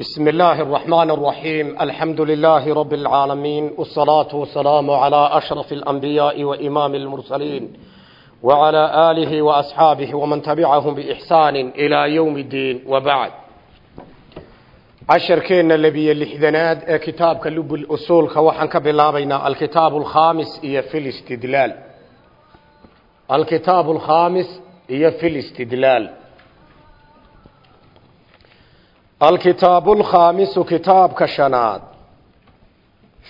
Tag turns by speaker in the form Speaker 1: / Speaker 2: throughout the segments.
Speaker 1: بسم الله الرحمن الرحيم الحمد لله رب العالمين والصلاة والسلام على أشرف الأنبياء وإمام المرسلين وعلى آله وأصحابه ومن تبعهم بإحسان إلى يوم الدين وبعد عشر كينا اللبي اللحدناد كتاب كلب الأصول خوحا كبلابينا الكتاب الخامس إيا في الاستدلال الكتاب الخامس إيا في الاستدلال alkitaabu alkhaamisu kitaabka shanaad.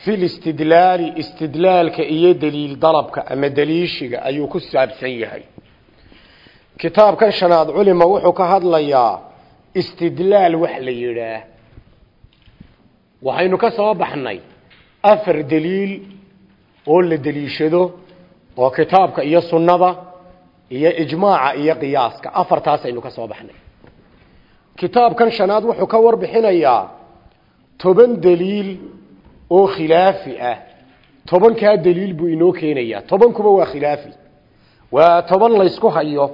Speaker 1: Fi listidlaali istidlaalka iyo daliil dalabka ama daliishiga ayuu ku saabsan yahay. Kitaabkan shanaad culima wuxuu ka hadlayaa istidlaal wax la yidhaah. Waxaynu ka soo baxnay afar daliil oo la deliishado oo kitaabka iyo sunnada iyo ijmaaca iyo qiyaaska. Afartaasaynu ka soo baxnay kitaabkan shanaad wuxuu ka warbixinayaa toban daliil oo khilaafi ah. Tobankaa daliil buu inoo keenayaa. Tobankuba waa khilaafi. Waa toban laysku hayo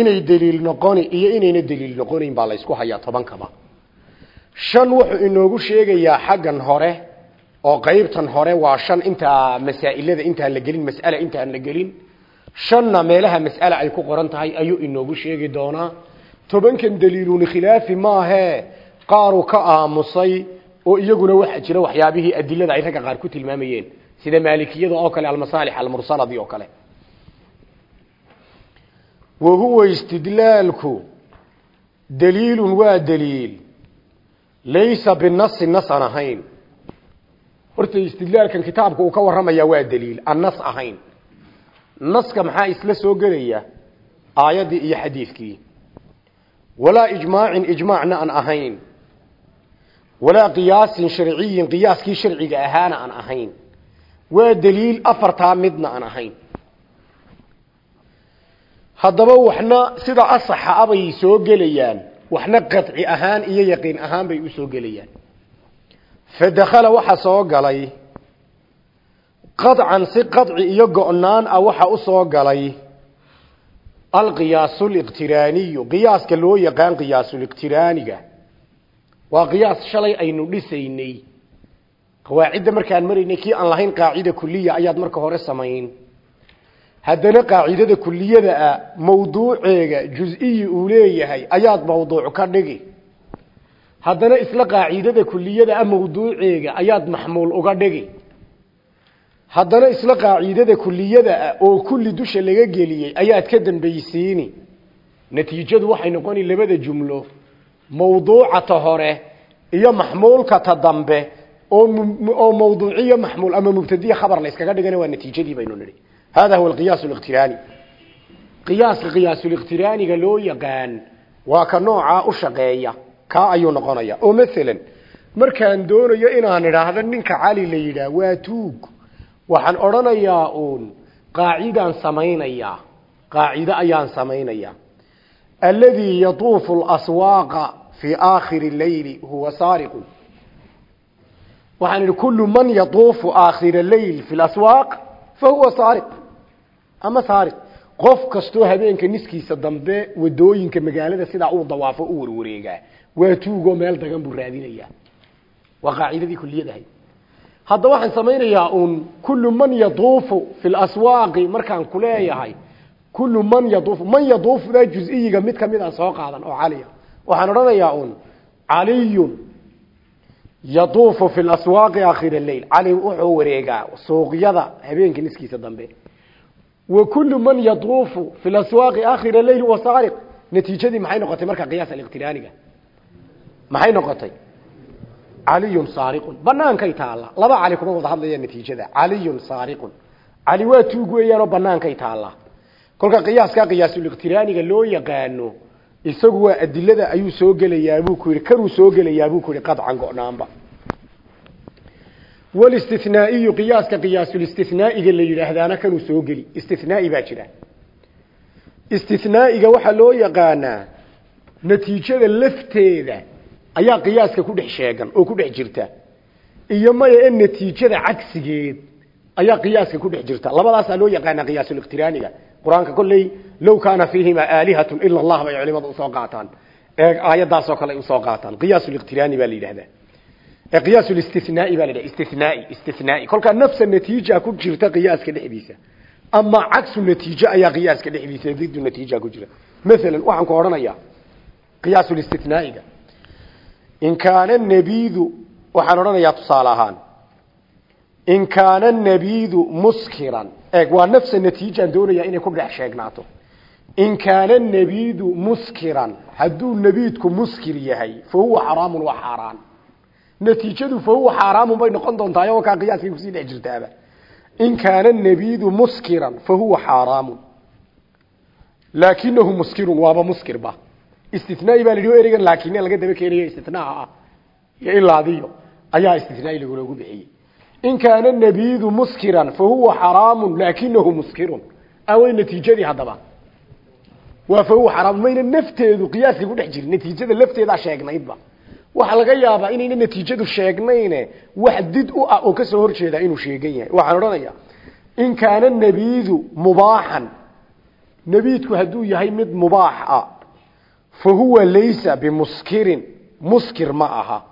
Speaker 1: inay daliil noqoni iyo inayna daliil noqonayn baa laysku hayaa tobankaba. Shan wuxuu inoogu sheegayaa xaggan hore oo qeybtan hore waa shan intaa masaa'ilada intaan la gelin mas'ala intaan la gelin. Shanna meelaha mas'ala ay ku qoran tahay ayuu inoogu sheegi doonaa tobankan daliilun khilaafi maahee qaaru ka aamusay oo iyaguna waxa jira waxyaabihii adilada ay ragga qaar ku tilmaamayeen sida maalikiyada oo kale almasaalix almursaladi oo kale. Wa istidlaalku daliilun waa daliil laysa binasi nas aan ahayn. Horta istidlaalkan kitaabka ka warramaya waa daliil aan nas ahayn. Naska maxaa isla soo gelaya? Aayaddii iyo xadiidkii walaa ijmaacin ijmaacna aan ahayn. Walaa qiyaasin sharciyin qiyaaskii sharciga ahaana aan ahayn. Waa daliil afartaa midna aan ahayn. Haddaba waxna sida asaxa abay soo gelayaan waxna qadci ahaan iyo yaqiin ahaan bay u soo gelayaan. Fadakhala waxa soo galay. Qadcan si qadci iyo go-naan ah waxa u soo galay alqiyaas liqtiraaniyu qiyaaska loo yaqaan qiyaasuliqtiraaniga. Waa qiyaas shalay aynu dhisaynay. Qawaacidda markaan maraynay kii aan lahayn qaacida kuliya ayaad marka hore samayn. Haddana qaacidada kuliyada ah mawduuceega jus-iyi uu leeyahay ayaad mawduuc ka dhigi. Haddana isla qaacidada kuliyada ah mawduuceega ayaad maxmuul uga dhigi haddana isla qaacidada kuliyada ah oo kulli dusha laga geliyey ayaad ka dambaysiini. Natiijadu waxay noqoni labada jumlo mawduucata hore iyo maxmuulka ta dambe oo mawduuciyo maxmuul ama mubtadiya khabar la iskaga dhigana waa natiijadii baynu nidhi. Hada huwa alqiyaas liqtiraani qiyaaska qiyaasuliqtiraaniga loo yaqaan waa ka noocaa u shaqeeya kaa ayuu noqonaya. Oo masalan markaan doonayo inaan idhaahdo ninka cali la yidhaah waa tuug waxaan odhanayaa uun. Qaacidaan samaynayaa qaacido ayaan samaynayaa alladii yatuufu laswaaqa fii aakhiri leyli huwa saariqun waxaan idhi kullu man yatuufu aakhira leyl fi laswaaq fa huwa saariq. Ama saariq. Qof kastoo habeenka niskiisa dambe waddooyinka magaalada sidaa uu dawaafo u warwareegaa. Waa tuugoo meel dagan buu raadinayaa. Waa qaacidadii kuliyadahay hadda waxaan samaynayaa uun kullu man yaduufu fi laswaaqi markaan ku leeyahay. Kullu man yaduufu man yaduufudaa jus-iyiga mid ka mid aan soo qaadan oo caliya. Waxaan odhanayaa uun caliyun yaduufu fi laswaaqi akhira leyl cali wuxuu wareegaa suuqyada habeenka niskiisa dambe. Wa kullu man yaduufu fi laswaaqi akhira leyl wa saariq. Natiijadii maxay noqotay marka qiyaas aliqtiraaniga? Maxay noqotay caliyun saariqun. Banaankay taalla. Laba cali kuma wada hadlaya natiijada. Caliyun saariqun. Cali waa tuug weeyaanoo banaankay taalla. Kolka qiyaaska qiyaasuliqtiraaniga loo yaqaano isagu waa adilada ayuu soo gelayaabuu ku yidhi kanuu soo gelayaabuu ku yihi qadcan go-naanba. Wlistinaaiyu qiyaaska qiyaasulistinaaiga la yidhaahdaana kanuu soo geli. Istinaai baa jira. Istinaaiga waxaa loo yaqaanaa natiijada lafteeda ayaa qiyaaska ku dhex sheegan oo ku dhex jirta. Iyo maya e natiijada cagsigeed ayaa qiyaaska ku dhex jirta. Labadaasaa loo yaqaana qiyaasuliqtiraaniga qur'aanka kolley low kaana fiihima aalihatun ila allah bay culimadu u soo qaataan. Ee aayadaasoo kale u soo qaataan. Qiyaas liqtiraani baa la yidhahdaa. Ee qiyaas listinaai baa la yidhahda istinaai istinaai nafsa natiija ku jirta qiyaaska dhexdiisa. Ama cagsu natiijo ayaa qiyaaska dhexdiisa didu natiija ku jira. Maalan waxaan ku odhanayaa qiyaas listinaaiga in kaana nabiidu waxaan odhanayaa tusaale ahaan. In kaana nabiidu muskiran. Eeg waa nafsa natiijaan doonayaa inay ku dhex sheegnaato. In kaana nabiidu muskiran hadduu nabiidku muskir yahay fa huwa xaraamun waa xaaraan. Natiijadu fa huwa xaaraamun bay noqon doontaa ayagoo kaa qiyaaskay ku sii dhex jirtaaba. In kaana nabiidu muskiran fa huwa xaaraamun laakinahu istinaai baa la yidhi ereygan laakin laga daba keenayo istinaha ah iyo ilaadiyo ayaa istinaai lagulagu bixiyey. In kaana nabiidu muskiran fa huwa xaraamun laakinahu muskirun. Awey natiijadii haddaba. Waa fa huwa xaraam mayna nafteedu qiyaaskay ku dhex jirin. Natiijada lafteedaa sheegnaydba. Waxaa laga yaabaa inayna natiijadu sheegnayne wax did u ah oo ka soo horjeeda inuu sheegan yahay. Waxaan odhanayaa in kaana nabiidu mubaaxan. Nabiidku hadduu yahay mid mubaax ah fa huwa laysa bimuskirin muskir ma aha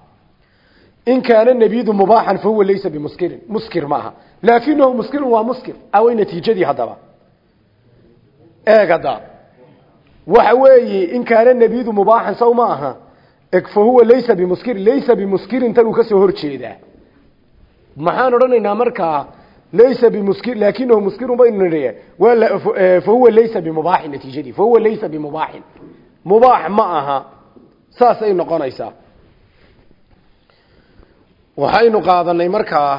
Speaker 1: in kaana nabiidu mubaaxan fa huwa laysa bimuskirin muskir ma aha laakinahu muskirun waa muskir awey natiijadii haddaba eegada waxa weeye in kaana nabiidu mubaaxan saw ma aha fa huwa laysa bimuskir laysa bimuskirin tan ka soo horjeedaa maxaan odhanaynaa markaa laysa bimuskir laakinahu muskirun baynu nidhi waa fa huwa laysa bimubaaxin natiijadii fa huwa laysa bimubaaxin mubaax ma aha saasay noqonaysaa. Waxaynu qaadanay markaa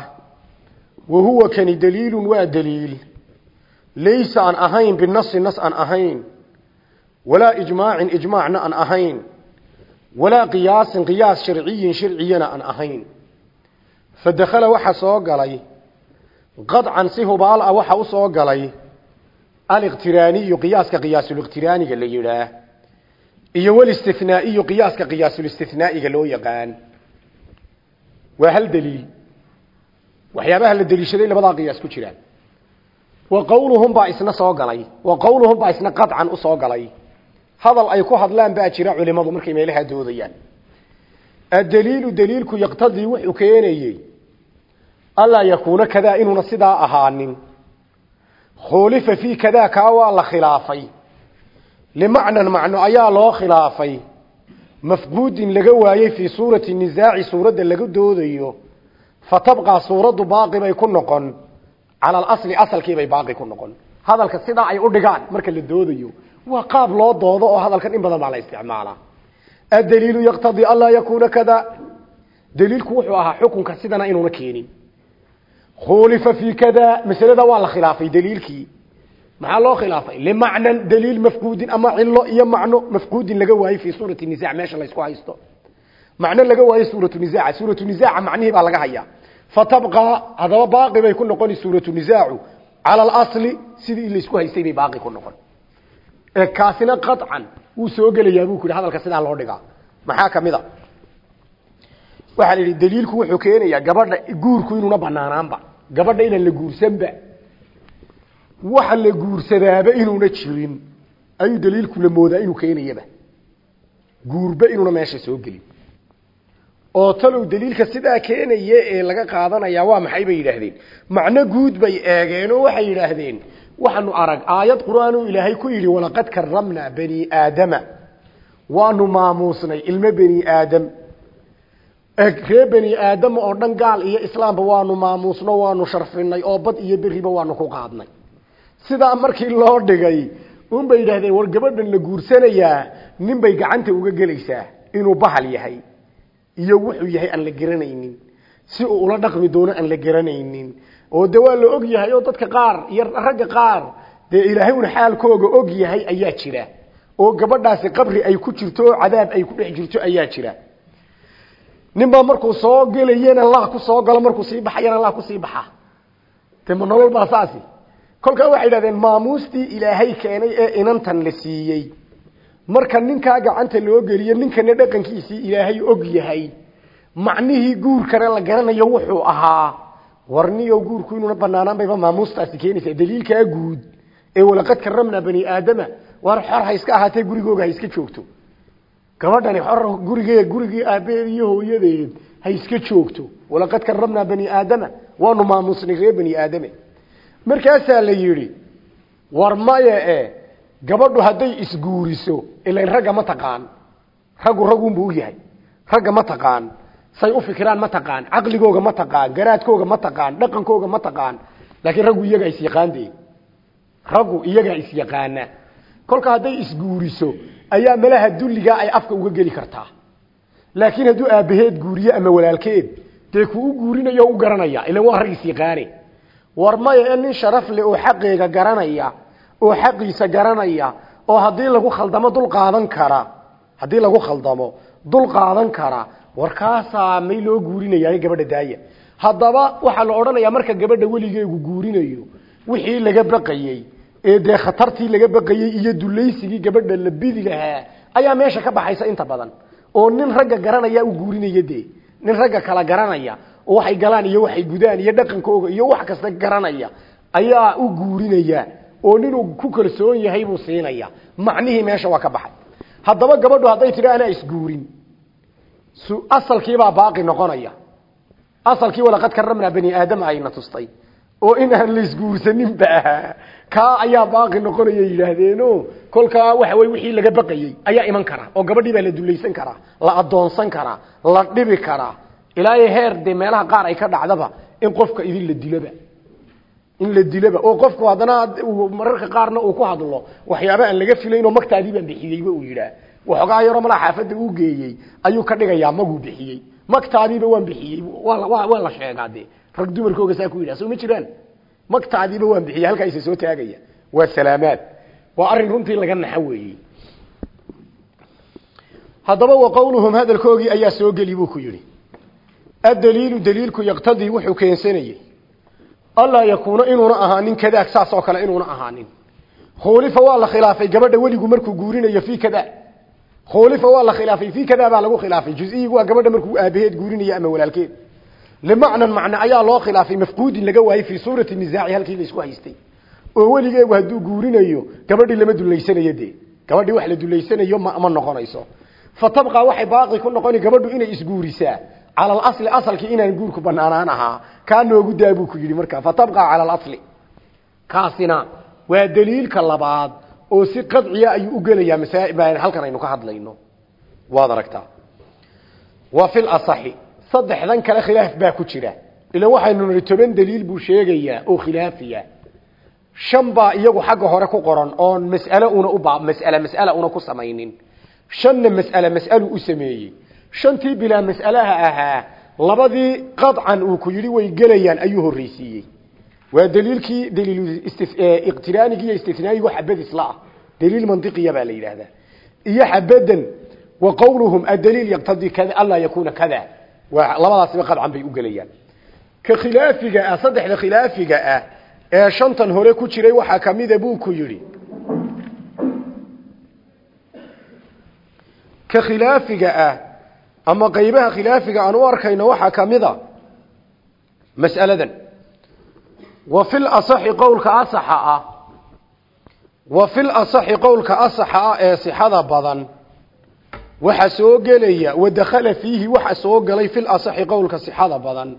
Speaker 1: wa huwa kani daliilun waa daliil. Laysa aan ahayn binasi nas aan ahayn. Walaa ijmaacin ijmaacna aan ahayn. Walaa qiyaasin qiyaas sharciyin sharciyana aan ahayn. Fadakhala waxa soo galay. Qadcan si hubaal ah waxa u soo galay. Aliqtiraaniyu qiyaaska qiyaasuliqtiraaniga la yidhaah iyo walistinaaiyu qiyaaska qiyaasulistinaaiga loo yaqaan. Waa hal daliil. Waxyaabaha la deliishaday labadaa qiyaas ku jiraan. Wa qowluhum baa isna soo galay. Wa qowluhum baa isna qadcan u soo galay. Hadal ay ku hadlaan baa jira culimadu markay meelaha doodayaan. Addaliilu daliilku yaqtadii wuxuu keenayey allaa yakuuna kadaa inuuna sidaa ahaanin. Khuulifa fii kadaa kaa waa la khilaafay limacnan macno ayaa loo khilaafay. Mafquudin laga waayey fii suurati nisaaci suuradda laga doodayo. Fa tabqaa suuraddu baaqi bay ku noqon. Cala alasli asalkiibay baaqi ku noqon. Hadalka sidaa ay u dhigaan marka la doodayo. Waa qaab loo doodo oo hadalkan in badan baa la isticmaalaa. Addaliilu yaqtadii anlaa yakuuna kada. Daliilku wuxuu ahaa xukunka sidana inuuna keenin. Khulifa fii kada masalada waa la khilaafay daliilkii maxaa loo khilaafay? Limacnan daliil mafquudin ama cilo iyo macno mafquudin laga waayey fii suurati nisac meesha laysku haysto. Macno laga waayo suuratu nisaca suuratu nisaca macnihii baa laga hayaa. Fatabqaa haddaba baaqi bay ku noqoni suuratu nisaacu cala alasli sidii laysku haystay bay baaqi ku noqon. Kaasina qaطcan wuu soo gelayaa buu ku yidhi. Hadalka sidaa loo dhigaa. Maxaa ka mid a? Waxaa la yidhi daliilku wuxuu keenayaa gabadha guurku inuuna banaanaanba gabadha inaan la guursanba waxa la guursadaaba inuuna jirin. Ayuu daliilku la moodaa inuu keenayaba. Guurba inuuna meesha soo gelin. Oo talow daliilka sidaa keenaya ee laga qaadanaya waa maxay bay yidhaahdeen? Macno guud bay eegeen oo waxay yidhaahdeen waxaanu arag aayad qur'aanuu ilaahay ku yidhi walaqad karamnaa bani aadama. Waanu maamuusnay ilmo bani aadam. Ree bani aadam oo dhan gaal iyo islaamba waanu maamuusno waanu sharfinay oo bad iyo beriba waanu ku qaadnay sidaa markii loo dhigay unbay yidhahdeen war gabadhan la guursanayaa nin bay gacanta uga gelaysaa inuu bahal yahay iyo wuxuu yahay aan la garanaynin. Si uu ula dhaqmi doono aan la garanaynin. Oo de waa la og yahay oo dadka qaar iyo ragga qaar dee ilaahay un xaalkooga og yahay ayaa jira. Oo gabadhaasi qabri ay ku jirto oo cadaab ay ku dhex jirto ayaa jira. Ninbaa markuu soo gelayana lah ku soo galo markuu sii baxayana lah ku sii baxa. De ma nolol baa saasi kolkaa waxay idhahdeen maamuustii ilaahay keenay ee inantan la siiyey. Marka ninkaa gacanta loo geliyo ninkana dhaqankiisii ilaahay og yahay. Macnihii guurkana la garanayo wuxuu ahaa. Warniyo guurku inuuna banaanaan bayba maamuustaasi keenaysaa. Daliilkaa guud ee walaqad karamnaa bani aadama war xor ha iska ahaatee gurigooga ha iska joogto. Gabadhani xor gurigee gurigii aabaheed iyo hooyadeed ha iska joogto. Walaqad karramnaa bani aadama waanu maamusnay reer bani aadame markaasaa la yidhi war maya e gabadhu hadday isguuriso ilan ragga ma taqaan. Raggu ragunbuu u yahay. Ragga ma taqaan. Say u fikiraan ma taqaan. Caqligooga ma taqaan. Garaadkooga ma taqaan. Dhaqankooga ma taqaan. Laakiin raggu iyagaa isyaqaande raggu iyagaa isyaqaana kolka hadday isguuriso ayaa malaha dulligaa ay afka uga geli kartaa. Laakiin hadduu aabbaheed guuriyo ama walaalkeed dee kuu u guurinayo u garanaya ilan waa rag isyaqaane war maya ee nin sharaf leh oo xaqeega garanaya oo xaqiisa garanaya oo haddii lagu khaldamo dul qaadan kara haddii lagu khaldamo dul qaadan kara warkaasaa may loo guurinayaa gabadha daaya. Haddaba waxaa la odhanayaa marka gabadha weligeegu guurinayo wixii laga baqayey ee dee khatartii laga baqayey iyo dulaysigii gabadha la bidi lahaa ayaa meesha ka baxaysa inta badan. Oo nin ragga garanaya u guurinaya dee nin ragga kala garanaya oo waxay galaan iyo waxay gudaan iyo dhaqankooga iyo wax kasta garanaya ayaa u guurinaya oo ninuu ku kalsoon yahay buu siinaya. Macnihii meesha waa ka baxay. Haddaba gabadhu hadday tidhi anaa isguurin. Asalkiibaa baaqi noqonaya. Asalkii walaqad karamnaa bani aadam ayna tustay. Oo in aan la isguursaninba ahaa. Kaa ayaa baaqi noqonaya yidhaahdeeno kolkaa waxa wey wixii laga baqayey ayaa iman kara oo gabadhii baa la dulaysan karaa la adoonsan karaa la dhibi karaa ilaahay heer dee meelaha qaar ay ka dhacdaba in qofka idin la dilaba. In la dilaba. Oo qofku haddana mararka qaarna uu ku hadlo waxyaaba aan laga filayn oo magtaadii baan bixiyeyba uu yidhaah waxoogaa yaroo malaa xaafadda uu geeyey ayuu ka dhigayaa maguu bixiyey. Magtaadiiba waan bixiyey. Waa la sheegaa dee. Rag dumarkooga saa ku yidhah soo ma jiraan? Magtaadiiba waan bixiyey halkaa isa soo taagaya. Waa salaamaad. Waa arrin runtii laga naxa weeyey. Haddaba wa qowluhum hadalkoogii ayaa soo geli buu ku yidhi addaliilu daliilku yaqtadii wuxuu keensanayey allaa yakuuna inuuna ahaanin kadaag saas oo kale inuuna ahaanin. Khuulifa waa la khilaafay gabadha weligu markuu guurinayo fii kada khuulifa waa la khilaafay fii kada baa lagu khilaafay. Juziyigu waa gabadha markuu aabaheed guurinayo ama walaalkeed limacnan macne ayaa loo khilaafay mafquudin laga waayey fii suurati nisaaci halkii la isku haystay. Oo weligeegu hadduu guurinayo gabadhii lama dulaysanayo dee. Gabadhii wax la dulaysanayo ma ma noqonayso. Fa tabqa inay isguurisaa cala alasli asalkii inaan guurku banaanaan ahaa kaa noogu daa buu ku yidhi markaa fa tabqa cala alasli kaasina waa daliilka labaad oo si qadciya ayuu u gelayaa masaa halkan aynu ka hadlayno. Waad aragtaa. Wa fil asaxi saddexdan kale khilaaf baa ku jira. Ila waxaynu niri toban daliil buu sheegayaa oo khilaafiya. Shan iyagu xagga hore ku qoran oon mas'ale una u ba mas'ale mas'ala una ku samaynin. Shanna mas'ale mas'alu u sameeyey shantii bilaa mas'alaha ahaa labadii qadcan uu ku yidhi way gelayaan ayuu horreysiiyey. Waa daliilkii daliil iqtiraanigi iyo istinaayigu xabad isla ah. Mantiqiya baa la iyo xabadan wa qowluhum adaliil yaqtadii kada anlaa yakuuna kada labadaasiba qadcan bay u gelayaan. Ka khilaafiga ah khilaafiga ah ee shantan hore ku jiray waxaa kamida buu ku yidhi. Ka khilaafiga ah ama qaybaha khilaafiga aan u arkayno waxaa kamida mas'aladan. Wa fil asaxi qowlka asaxa ah wa fil asaxi qowlka asaxa ah ee sixada badan waxa soo gelaya wadakhala fiihi waxa soo galay fil asaxi qowlka sixada badan.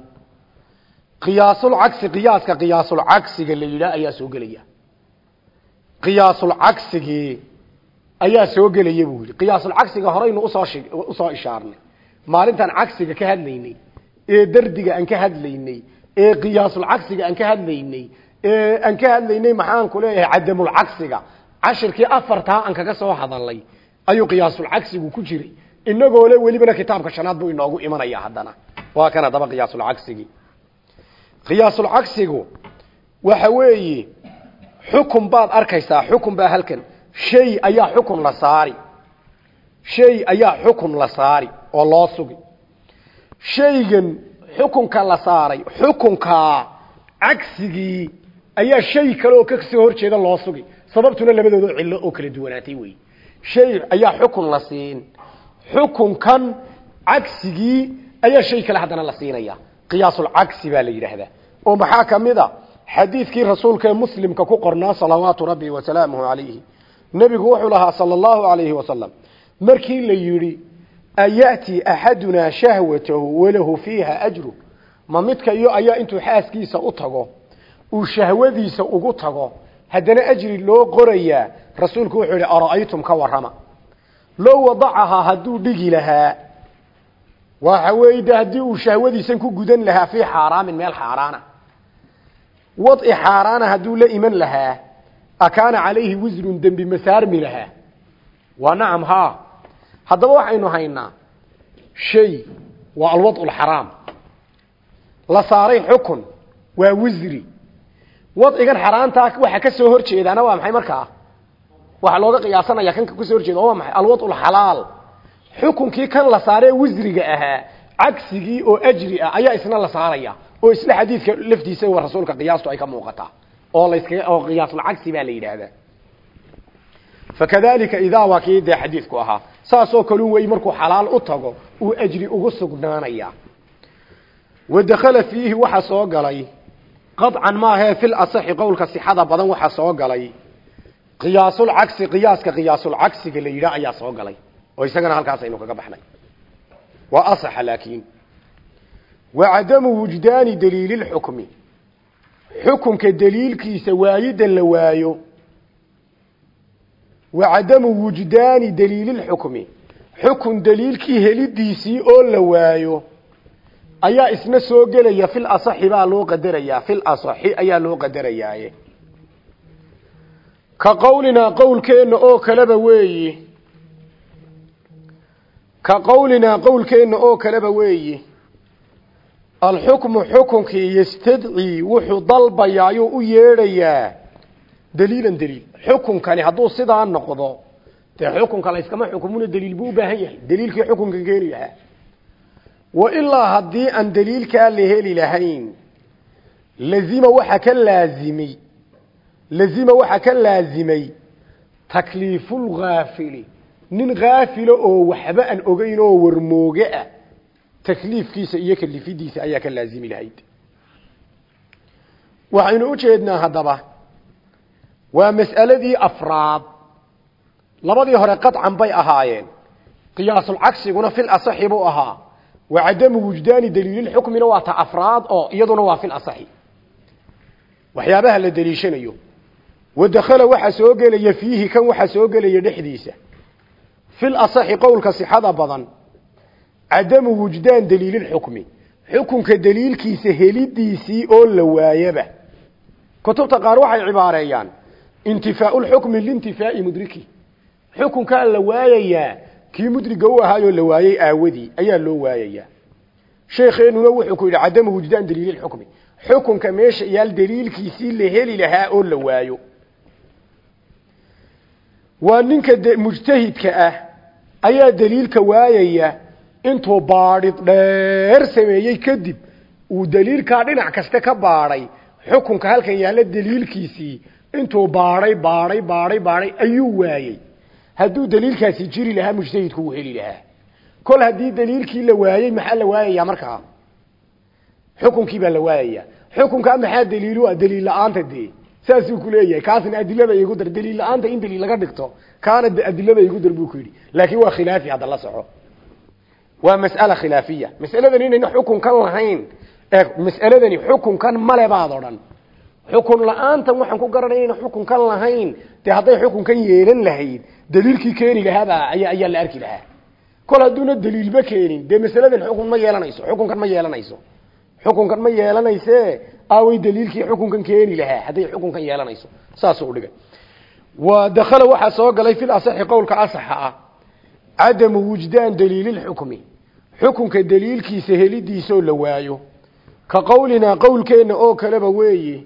Speaker 1: Qiyaasul cagsi qiyaaska qiyaasul cagsiga la yidhaah ayaa soo gelaya. Qiyaasul cagsigii ayaa soo gelaya buu yidhi. Qiyaasul cagsiga horeynu u soo u soo ishaarnay maalintaan cagsiga ka hadlaynay ee dardiga aan ka hadlaynay ee qiyaasul cagsiga aan ka hadlaynay ee aan ka hadlaynay maxaan ku leeyahay cadamul cagsiga. Cashirkii afartaa aan kaga soo hadalay ayuu qiyaasul cagsigu ku jiray. Inagoo le welibana kitaabka shanaad buu inoogu imanaya haddana. Waa kan haddaba qiyaasul cagsigii. Qiyaasul cagsigu waxa weeye xukun baad arkaysaa xukun baa halkan. Shay ayaa xukun la saari. Shay ayaa xukun la saari oo loo sugi. Shaygan xukunka la saaray xukunkaa cagsigii ayaa shay kale oo ka soo horjeeda loo sugi. Sababtuna labadoodo cillo oo kala duwanaatay wey shay ayaa xukun la siin. Xukunkan cagsigii ayaa shay kale haddana la siinaya. Qiyaasul cagsi baa la yidhaahdaa. Oo maxaa ka mid a? Xadiidkii rasuulka ee muslimka ku qornaa salawaatu rabbi wasalaamuhu calayhi. Nebigu wuxuu lahaa sala allahu alayhi wasalam markii la yidhi ayati axadunaa shahwatahu walahu fiiha ajru. Ma midka iyo ayaa intuu xaaskiisa u tago uu shahwadiisa ugu tago haddana ajri loo qorayaa rasuulku wuxuu yihi ara'aytum ka warrama. Low wadacahaa hadduu dhigi lahaa. Waxa weeye de haddii uu shahwadiisan ku gudan lahaa fii xaaraamin meel xaaraana. Wadci xaaraana hadduu la iman lahaa akaana calayhi wisrun dembi masaarmi lahaa. Waa haa haddaba waxaynu haynaa shay waa alwadcu lxaraam la saaray xukun waa wisri wadcigan xaraantaa waxa ka soo hor jeedaana waa maxay markaa waxaa looga qiyaasanaya kan ka soo horjeeda waa maxay? Alwadcu lxalaal xukunkii kan la saaree wisriga ahaa cagsigii oo ajri ah ayaa isna la saaraya oo isla xadiidka laftiisa wa rasuulka qiyaastu ay ka muuqataa oo laskaga oo qiyaasulcagsi baa la yidhaahdaa. Fakadalika idaa waa kii dee xadiidku ahaa saasoo kalun wey markuu xalaal u tago uu ajri ugu sugnaanaya. Wadakhala fiihi waxaa soo galay. Qadcan maahee fil asaxi qowlka sixada badan waxaa soo galay. Qiyaasulcagsi qiyaaska qiyaasulcagsiga la yidhaah ayaa soo galay. Oo isagana halkaas aynu kaga baxnay. Waa asaxa laakiin. Wa cadamu wujdaani daliili lxukmi xukunka daliilkiisa waayida la waayo wa cadamu wujdaani daliili lxukmi xukun daliilkii helidiisii oo la waayo ayaa isna soo gelaya fil asaxi baa loo qadarayaa fil asaxi ayaa loo qadarayaaye ka qowlinaa qowlkeenna oo kaleba weeyi ka qowlinaa qowlkeenna oo kaleba weeyi alxukmu xukunkii yastadcii wuxuu dalbayaayuu u yeedhayaa daliilan daliil. Xukunkani hadduu sidaa noqdo dee xukunka la yskama xukumuna daliil buu u baahan yahay. Daliilkii xukunka keeni lahaa. Wa ilaa haddii aan daliilkaa la heli lahayn lazima waxa ka laazimay lazima waxa ka laazimay takliifulghaafili nin haafilo oo waxba aan ogeyn oo warmooge ah takliifkiisa iyo kalifidiisa ayaa ka laazimi lahayd. Waxaynu u jeednaa haddaba waa mas'aladii afraad. Labadii hore qadcan bay ahaayeen. Qiyaasulcagsiguna fil asaxi buu ahaa. Wa cadamu wujdaani daliililxukmina waa ta afraad oo iyaduna waa fil asaxi. Waxyaabaha la deliishanayo wadakhala waxaa soo gelaya fiihi kan waxaa soo gelaya dhexdiisa. Fil asaxi qowlka sixada badan. Cadamu wujdaan daliililxukmi xukunka daliilkiisa helidiisii oo la waayaba. Kutubta qaar waxay cibaareeyaan intifaau lxukmi liintifaa'i mudriki. Xukunkaa la waayayaa kii mudriga u ahaayoo la waayey aawadii ayaa loo waayayaa. Sheekheenuna wuxuu ku yidhi cadamu wujdaan daliililxukmi xukunka meesha yaal daliilkiisii la heli lahaa oo la waayo. Waa ninka mujtahidka ah ayaa daliilka waayaya intuu baadhid dheer sameeyey kadib uu daliilkaa dhinac kaste ka baadhay xukunka halkan yaalla daliilkiisii intuu baadhay baadhay baadhay baadhay ayuu waayey. Hadduu daliilkaasi jiri lahaa mujtahidku uu heli lahaa. Kol haddii daliilkii la waayey maxaa la waayayaa markaa? Xukunkii baa la waayaya xukunkaa maxaa daliilu ah? Daliil la'aanta dee. Saasuu ku leeyahay. Kaasna adilada igu dar. Daliil la'aanta in daliil laga dhigto kaana adilada igu dar buu ku yidhi. Laakiin waa khilaafi hadda la soco. Waa mas'ala khilaafiya. Mas'aladan inayna xukunkan lahayn. Mas'aladani xukunkan male baad odhan xukun la'aantan waxaan ku garanaya inayna xukunkan lahayn. Dee hadday xukunkan yeelan lahayd daliilkii keeni lahaabaa ayaa ayaa la arki lahaa. Kol hadduuna daliilba keenin dee masaladan xukun ma yeelanayso xukunkan ma yeelanayso. Xukunkan ma yeelanayse aaway daliilkii xukunkan keeni lahaa hadday xukunkan yeelanayso. Saasuu udhigay wa dakhala waxaa soo galay fil asaxi qowlka asaxa ah cadamu wujdaan daliililxukmi xukunka daliilkiisa helidiisoo la waayo. Ka qowlinaa qowlkeenna oo kaleba weeye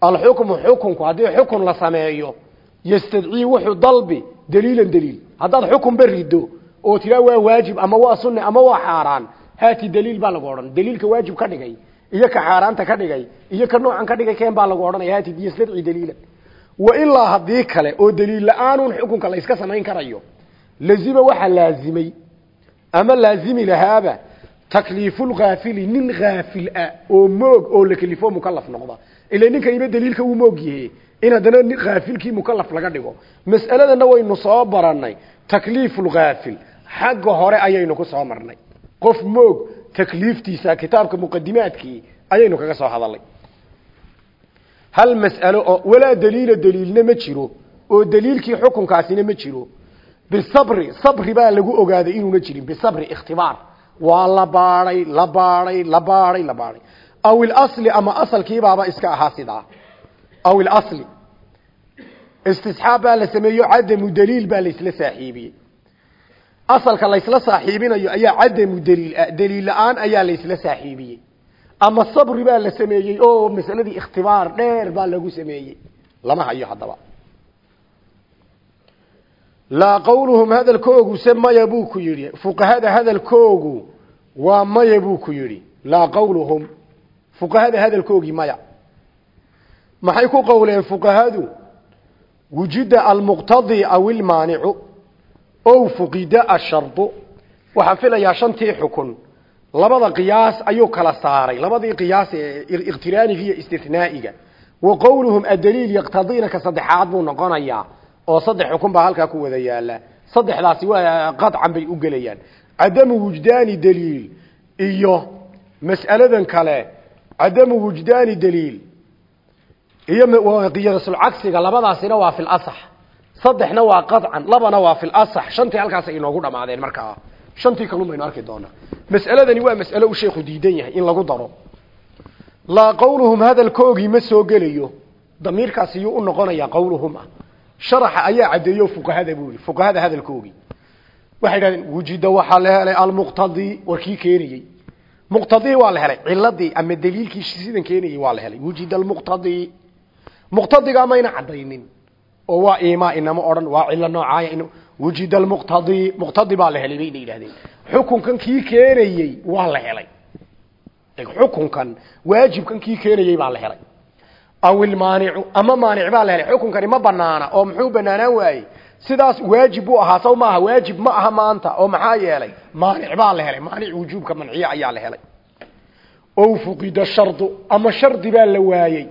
Speaker 1: alxukmu xukunku haddii xukun la sameeyo yastadcii wuxuu dalbi daliilan daliil. Haddaad xukunba riddo oo tiraa waa waajib ama waa sunne ama waa xaaraan haati daliil baa lagu odhan. Iyo ka xaaraanta ka dhigay iyo ka noocan ka dhigay keen baa lagu odhanaya haati yastadcii daliilan. Wa ilaa haddii kale oo daliil la'aanun xukunka la iska samayn karayo lazima waxaa laazimay ama laazimi lahaaba takliifulkaafili nin kaafil ah oo moog oo la kelifo mukalaf noqda ila ninkaniba daliilka uu moog yahe in haddana kaafilkii mukalaf laga dhigo. Mas'aladana waynu soo baranay takliifulkaafil xagga hore ayaynu ku soo marnay. Qof moog takliiftiisa kitaabka muqadimaadkii ayaynu kaga soo hadalay hal mas'alo oo walaa daliila daliilna ma jiro oo daliilkii xukunkaasina ma jiro. Bisabri sabri baa lagu ogaaday inuuna jirin. Bisabri ikhtibaar. Waa la baadhay la baadhay la baadhay la baadhay aw ilasli ama asalkiibaaba iska ahaa sidaa aw ilasli istisxaab baa la sameeyo cadamu daliil baa laysla saaxiibiyey asalka laysla saaxiibinayo ayaa cadamu daliil daliil la'aan ayaa laysla saaxiibiyey ama sabri baa la sameeyey oo masaladii ikhtibaar dheer baa lagu sameeyey lama hayo haddaba laa qawluhum hadalkoogu se maya buu ku yidhi fuqahada hadalkoogu waa maya buu ku yidhi laa qawluhum fuqahada hadalkoogii maya. Maxay ku qowleen fuqahadu? Wujida almuqtadi aw ilmaanicu ow fuqida ashardu waxaan filayaa shantii xukun. Labada qiyaas ayuu kala saaray. Labadii qiyaas ee iqtiraaniga iyo istinaa'iga wa qowluhum adaliil yaqtadiina ka saddexaad buu noqonayaa oo saddex xukun baa halkaa ku wada yaalla saddexdaasi waa qadcan bay u gelayaan. Cadamu wujdaani daliil iyo mas'aladan kale cadamu wujdaani daliil iyo qiyasulcagsiga labadaasina waa fil asax saddexna waa qadcan labana waa fil asax shantii halkaas ay inoogu dhamaadeen markaa shantii kalun baynu arki doonaa mas'aladani waa mas'alo uu sheekhu diidan yahay in lagu daro laa qawluhum hadalkoogii ma soo gelayo damiirkaasi yuu u noqonayaa qawluhum ah sharaxa ayaa caddeeyo fuqahada buu yidhi fuqahada hadalkoogii waxay idhahdeen wujida waxaa la helay almuqtadi warkii keenayey muqtadii waa la helay. Ciladii ama daliilkii sidan keenayey waa la helay. Wujida almuqtadi muqtadigaa mayna caddaynin. Oo waa imaa inama odhan waa cilo noocaaya in wujida almuqtadi muqtadi baa la helay bayna yidhahdeen xukunkan kii keenayey waa la helay. Xukunkan waajibkan kii keenayey baa la helay. Aw ilmaanicu ama maanic baa la helay. Xukunkani ma banaana oo muxuu banaanaan waayey sidaas waajib buu ahaa saw maaha waajib ma aha maanta oo maxaa yeelay maanic baa la helay maanic wujuubka manciya ayaa la helay. Ow fuqida shardu ama shardi baa la waayey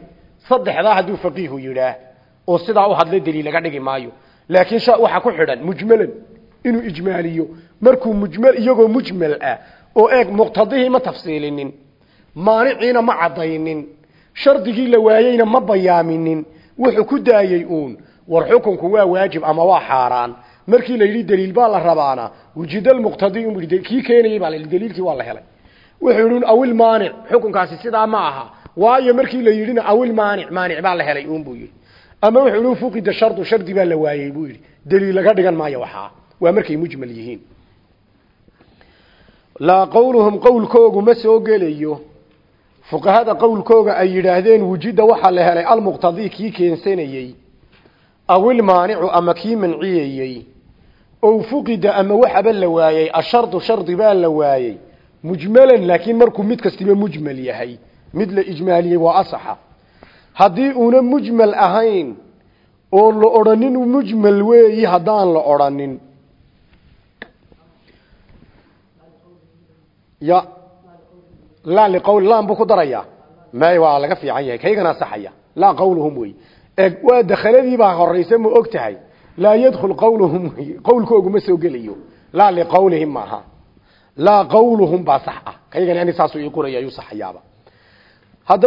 Speaker 1: saddexdaa hadduu faqiihu yidhaah oo sidaa u hadla daliil laga dhigi maayo. Laakiin waxa ku xidhan mujmalan inuu ijmaaliyo. Markuu mujmal iyagoo mujmal ah oo eeg muqtadihii ma tafsiilinin maaniciina ma caddaynin shardigii la waayeyna ma bayaaminin wuxuu ku daayey uun war xukunku waa waajib ama waa xaaraan? Markii la yidhi daliil baa la rabaana wujida almuqtadi un yidhi kii baa la yidhi waa la helay. Wuxuu yidhi awil maanic xukunkaasi sidaa ma aha. Waayo markii la yidhina awil maanic maanic baa la helay uun buu yidhi. Ama wuxuu yidhi fuqida shardu shardi baa la waayey buu yidhi. Daliil laga dhigan maayo waxaa waa markay mujmal yihiin. Laa qawluhum qowlkoogu ma soo gelayo. Fuqahada qowlkooga ay yidhaahdeen wujida waxaa la helay almuqtadii kii keensanayey awil maanicu ama kii manciyayey ow fuqida ama waxaba la waayey ashardu shardi baa la waayey mujmalan laakiin markuu mid kastiba mujmal yahay mid la ijmaaliyey waa asaxa haddii uuna mujmal ahayn oo la odhanin mujmal weeyi haddaan la odhanin ya laa liqawl laan buu ku darayaa may laga fiican yahay kaygana saxaya laa qawluhum wey eg waa dakhaladii baa horaysa ma og tahay. Laa yadkhul qawluhum wey qawlkoogu ma soo gelayo laa liqawlihim maaha laa qawluhum baa sax ah. Kaygani ani saasuu ii qoraya ayuu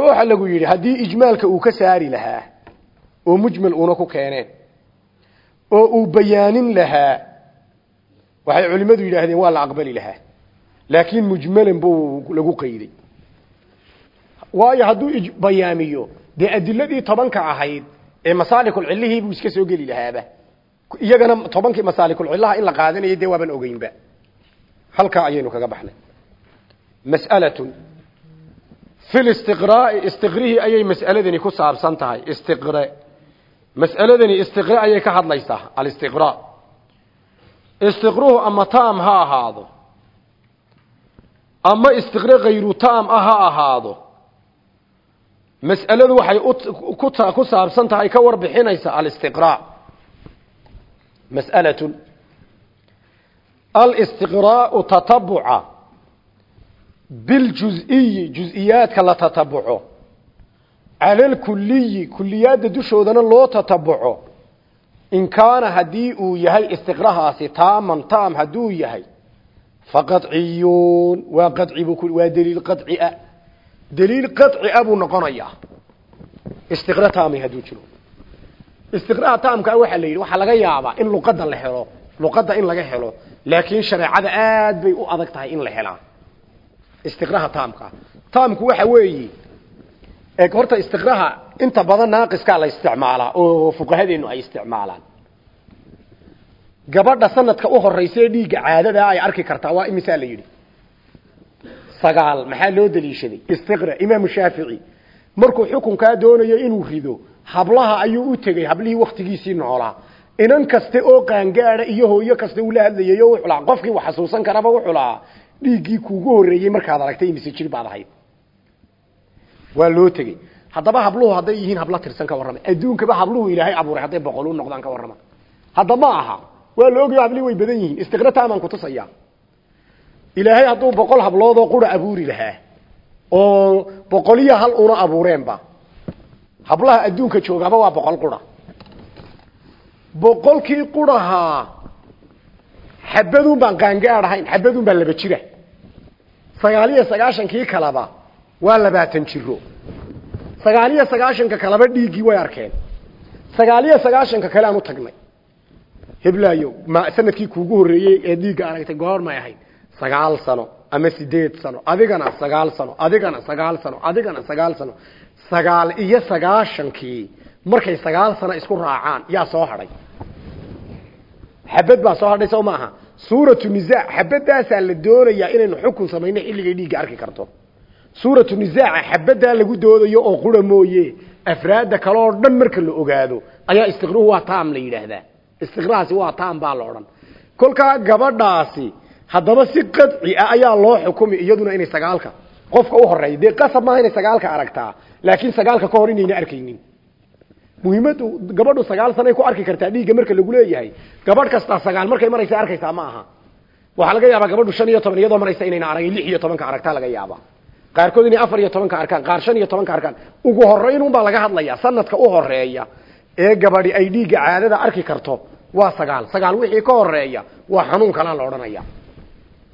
Speaker 1: waxaa lagu yidhi haddii ijmaalka uu ka saari lahaa oo mujmal uuna ku keeneen oo uu bayaanin lahaa waxay culimmadu yidhaahdeen waa la aqbali lahaa. Laakiin mujmalan buu lagu qayday. Waayo hadduu bayaamiyo dee adiladii tobanka ahayd ee masaalikulcilihii buu iska soo geli lahaaba iyagana tobankii masaalikulcillaha in la qaadanayay dee waaban ogeynba. Halkaa ayaynu kaga baxnay. Mas'alatun. Fi listiqraai istiqrihii ayay mas'aladani ku saabsan tahay. Istiqre mas'aladani istiqre ayay ka hadlaysaa. Alistiqraa istiqruhu ama taam ha ahaado. Ama istiqre khayru taam ah ha ahaado mas'aladu waxay ku saabsan tahay ka warbixinaysa alistiqraa mas'alatun. Alistiqraau tatabuca biljuziyi juziyaadka la tatabuco cala alkuliyi kuliyaadda dushoodana loo tatabuco in kaana haddii uu yahay istiqrahaasi taaman taam hadduu yahay faqaciyun waa qacibuu waa daliil qacia daliil qacia buu noqonayaa istiqra taami hadduu jiro istiqraa taamka waxaa la yidhi waxaa laga yaabaa in luqadda la helo luqadda in laga helo laakiin shareecada aad bay u adag tahay in la helaa istiqraha taamka taamku waxa weeye eeg horta istiqraha inta badan naaqiskaa la isticmaalaa oo fuqahadeenu ay isticmaalaan gabadha sanadka u horeysa ee dhiigga caadada ay sagaal maxaa loo daliishaday? Istiqra imaamu shaafici. Markuu xukunkaa doonayo inuu rido hablaha ayuu u tegey hablihii waktigiisii noolaa inan kaste oo qaangaada iyo hooyo kaste uu la hadlayay oo wuxuu lahaa qofkii wax xasuusan karaba wuxuu lahaa dhiiggii kuugu horreeyey markaad aragtay imise jir baad ahayd. Waa loo tegey haddaba habluhu hadday yihiin habla tirsan ka warrama. Adduunkaba habluhu ilaahay abuuray hadday boqol u noqdaan ka warrama. Hadda aha. Waa la ogaya hablihi way badan yihiin. Istiqra taamaan kutusaya ilaahay hadduu boqol habloodoo qura abuuri lahaa oo boqoliya hal una abuureenba hablaha adduunka joogaba waa boqol qura. Boqolkii qurahaa xabadun baan qaangaad ahayn xabadun baan laba jira. Sagaal iyo sagaashankii kaleba waa labaatan jiro. Sagaal iyo sagaashanka kaleba dhiiggii way arkeen. Sagaal iyo sagaashanka kale aan u tagnay. Heblaayo ma sannadkii kuugu horreeyey ee dhiigga aragtay goormay ahayd sagaal sano ama sideed sano. Adigana sagaal sano adigana sagaal sano adigana sagaal sano. Sagaal iyo sagaashankii markay sagaal sano isku raacaan yaa soo hadhay. Xabad baa soo hadhay soo maaha suuratu nisaac xabadaasaa la doonayaa inaynu xukun samayno xilligay dhiigga arki karto. Suuratu nisaaca xabadaa lagu doodayo oo qura mooye afraadda kale oo dhan marka la ogaado ayaa istiqruhu waa taam la yidhaahdaa. Istiqrahaasi waa taam baa la odhan. Kolkaa gabadhaasi haddaba si qadci ah ayaa loo xukumi iyaduna inay sagaalka qofka u horreeya dee qasab maaha inay sagaalka aragtaa laakiin sagaalka ka hor inayna arkaynin. Muhiimadu gabadhu sagaal sanay ku arki kartaa dhiigga marka lagu leeyahay. Gabadh kastaa sagaal markay maraysa arkaysaa ma aha. Waxaa laga yaabaa gabadhu shan iyo toban iyadoo maraysa inayna aragin lix iyo aragtaa laga yaaba qaarkood inay afar iyo arkaan qaar shan iyo arkaan. Ugu horeynun baa laga hadlaya sanadka u horreeya ee gabadhi ay dhiigga caadada arki karto waa sagaal. Sagaal wixii ka horreeya waa xanuun kalea la